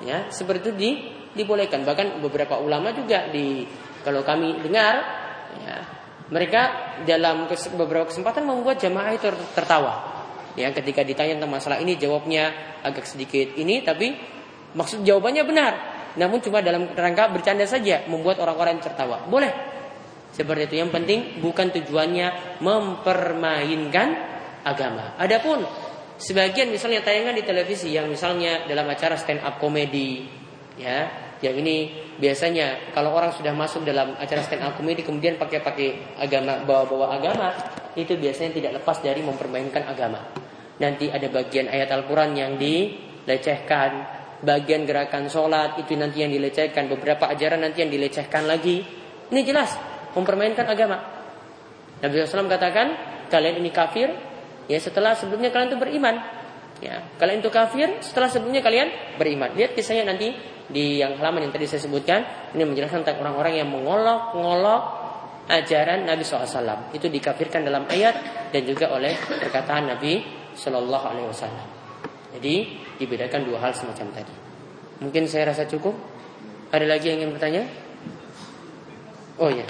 A: Ya seperti itu di, dibolehkan. Bahkan beberapa ulama juga di kalau kami dengar, ya, mereka dalam beberapa kesempatan membuat jamaah itu tertawa. Ya, ketika ditanya tentang masalah ini jawabnya agak sedikit ini, tapi maksud jawabannya benar. Namun cuma dalam rangka bercanda saja membuat orang-orang tertawa. Boleh. Seperti itu. Yang penting bukan tujuannya mempermainkan agama. Adapun sebagian misalnya tayangan di televisi yang misalnya dalam acara stand up komedi, ya, yang ini biasanya kalau orang sudah masuk dalam acara stand up comedy kemudian pakai-pakai agama bawa-bawa agama itu biasanya tidak lepas dari mempermainkan agama. Nanti ada bagian ayat Al-Qur'an yang dilecehkan, bagian gerakan sholat itu nanti yang dilecehkan, beberapa ajaran nanti yang dilecehkan lagi. Ini jelas mempermainkan agama. Nabi SAW katakan kalian ini kafir ya setelah sebelumnya kalian itu beriman. Ya, kalian itu kafir setelah sebelumnya kalian beriman. Lihat kisahnya nanti di yang halaman yang tadi saya sebutkan ini menjelaskan tentang orang-orang yang mengolok-ngolok ajaran Nabi SAW itu dikafirkan dalam ayat dan juga oleh perkataan Nabi Shallallahu Alaihi Wasallam. Jadi dibedakan dua hal semacam tadi. Mungkin saya rasa cukup. Ada lagi yang ingin bertanya? Oh ya.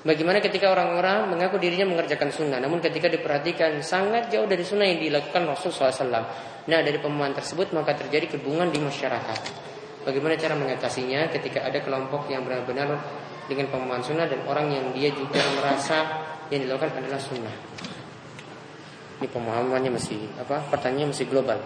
A: Bagaimana ketika orang-orang mengaku dirinya mengerjakan sunnah Namun ketika diperhatikan sangat jauh dari sunnah yang dilakukan Rasul SAW Nah dari pemahaman tersebut maka terjadi kebungan di masyarakat Bagaimana cara mengatasinya ketika ada kelompok yang benar-benar dengan pemahaman sunnah Dan orang yang dia juga merasa yang dilakukan adalah sunnah Ini pemahamannya masih apa? Pertanyaannya masih global.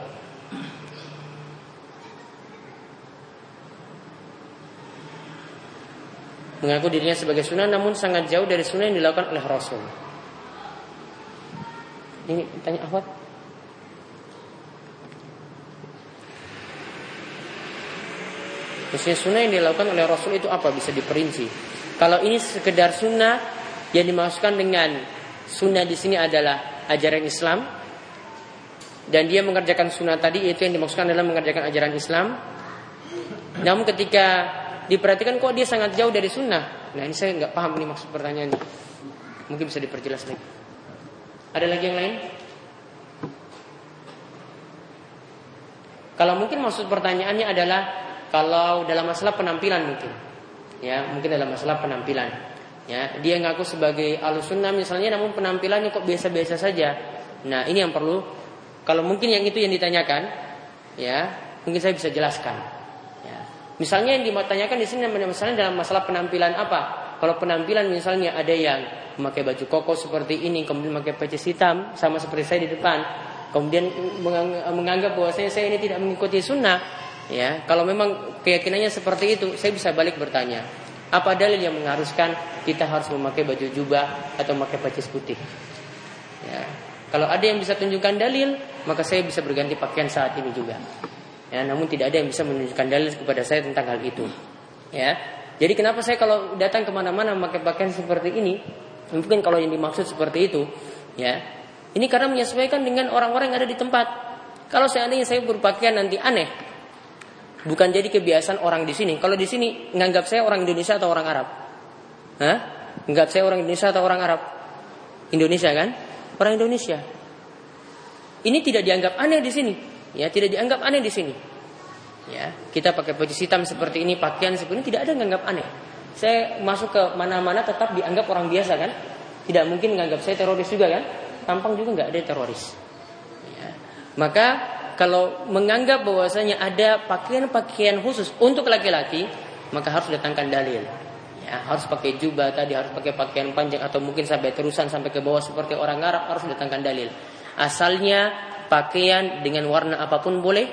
A: Mengaku dirinya sebagai sunnah namun sangat jauh dari sunnah yang dilakukan oleh Rasul. Ini tanya apa? Maksudnya sunnah yang dilakukan oleh Rasul itu apa? Bisa diperinci. Kalau ini sekedar sunnah yang dimaksudkan dengan sunnah di sini adalah ajaran Islam dan dia mengerjakan sunnah tadi itu yang dimaksudkan adalah mengerjakan ajaran Islam. Namun ketika diperhatikan kok dia sangat jauh dari sunnah. Nah ini saya nggak paham ini maksud pertanyaannya. Mungkin bisa diperjelas lagi. Ada lagi yang lain? Kalau mungkin maksud pertanyaannya adalah kalau dalam masalah penampilan mungkin, ya mungkin dalam masalah penampilan, ya dia ngaku sebagai alusunnah misalnya, namun penampilannya kok biasa-biasa saja. Nah ini yang perlu. Kalau mungkin yang itu yang ditanyakan, ya mungkin saya bisa jelaskan. Ya. Misalnya yang ditanyakan di sini misalnya dalam masalah penampilan apa? Kalau penampilan misalnya ada yang memakai baju koko seperti ini, kemudian memakai peci hitam sama seperti saya di depan, kemudian menganggap bahwa saya, ini tidak mengikuti sunnah, Ya, kalau memang keyakinannya seperti itu, saya bisa balik bertanya, apa dalil yang mengharuskan kita harus memakai baju jubah atau memakai pacis putih? Ya, kalau ada yang bisa tunjukkan dalil, maka saya bisa berganti pakaian saat ini juga. Ya, namun tidak ada yang bisa menunjukkan dalil kepada saya tentang hal itu. Ya, jadi kenapa saya kalau datang ke mana-mana memakai pakaian seperti ini? Mungkin kalau yang dimaksud seperti itu, ya, ini karena menyesuaikan dengan orang-orang yang ada di tempat. Kalau seandainya saya berpakaian nanti aneh, Bukan jadi kebiasaan orang di sini. Kalau di sini nganggap saya orang Indonesia atau orang Arab? Hah? Saya orang Indonesia atau orang Arab? Indonesia kan? Orang Indonesia. Ini tidak dianggap aneh di sini. Ya, tidak dianggap aneh di sini. Ya, kita pakai baju hitam seperti ini, pakaian seperti ini tidak ada yang nganggap aneh. Saya masuk ke mana-mana tetap dianggap orang biasa kan? Tidak mungkin menganggap saya teroris juga kan? Tampang juga nggak ada teroris. Ya. Maka kalau menganggap bahwasanya ada pakaian-pakaian khusus untuk laki-laki, maka harus datangkan dalil. Ya, harus pakai jubah tadi, harus pakai pakaian panjang atau mungkin sampai terusan sampai ke bawah seperti orang Arab harus datangkan dalil. Asalnya pakaian dengan warna apa pun boleh,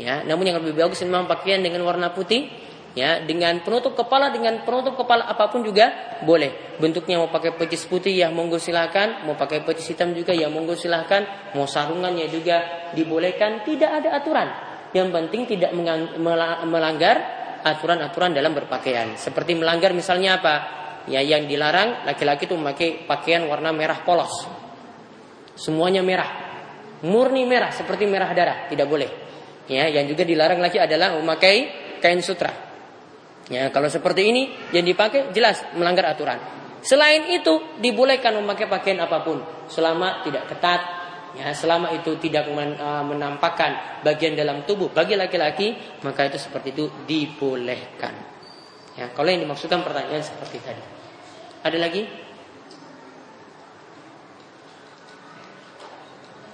A: ya. Namun yang lebih bagus memang pakaian dengan warna putih ya. Dengan penutup kepala dengan penutup kepala apa pun juga boleh. Bentuknya mau pakai pecis putih ya monggo silahkan mau pakai pecis hitam juga ya monggo silahkan mau sarungannya juga dibolehkan. Tidak ada aturan. Yang penting tidak melanggar aturan-aturan dalam berpakaian. Seperti melanggar misalnya apa? Ya yang dilarang laki-laki itu memakai pakaian warna merah polos. Semuanya merah murni merah seperti merah darah tidak boleh ya yang juga dilarang lagi adalah memakai kain sutra Ya, kalau seperti ini yang dipakai jelas melanggar aturan. Selain itu dibolehkan memakai pakaian apa pun selama tidak ketat, ya selama itu tidak uh, menampakkan bagian dalam tubuh bagi laki-laki maka itu seperti itu dibolehkan. Ya, kalau yang dimaksudkan pertanyaan seperti tadi. Ada lagi?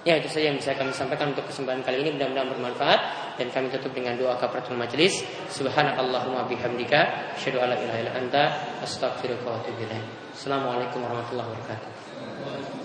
A: Ya itu saja yang bisa kami sampaikan untuk kesempatan kali ini mudah-mudahan bermanfaat dan kami tutup dengan doa kafaratul majelis. Subhanakallahumma bihamdika asyhadu an la ilaha illa anta astaghfiruka wa atubu ilaik. Assalamualaikum warahmatullahi wabarakatuh.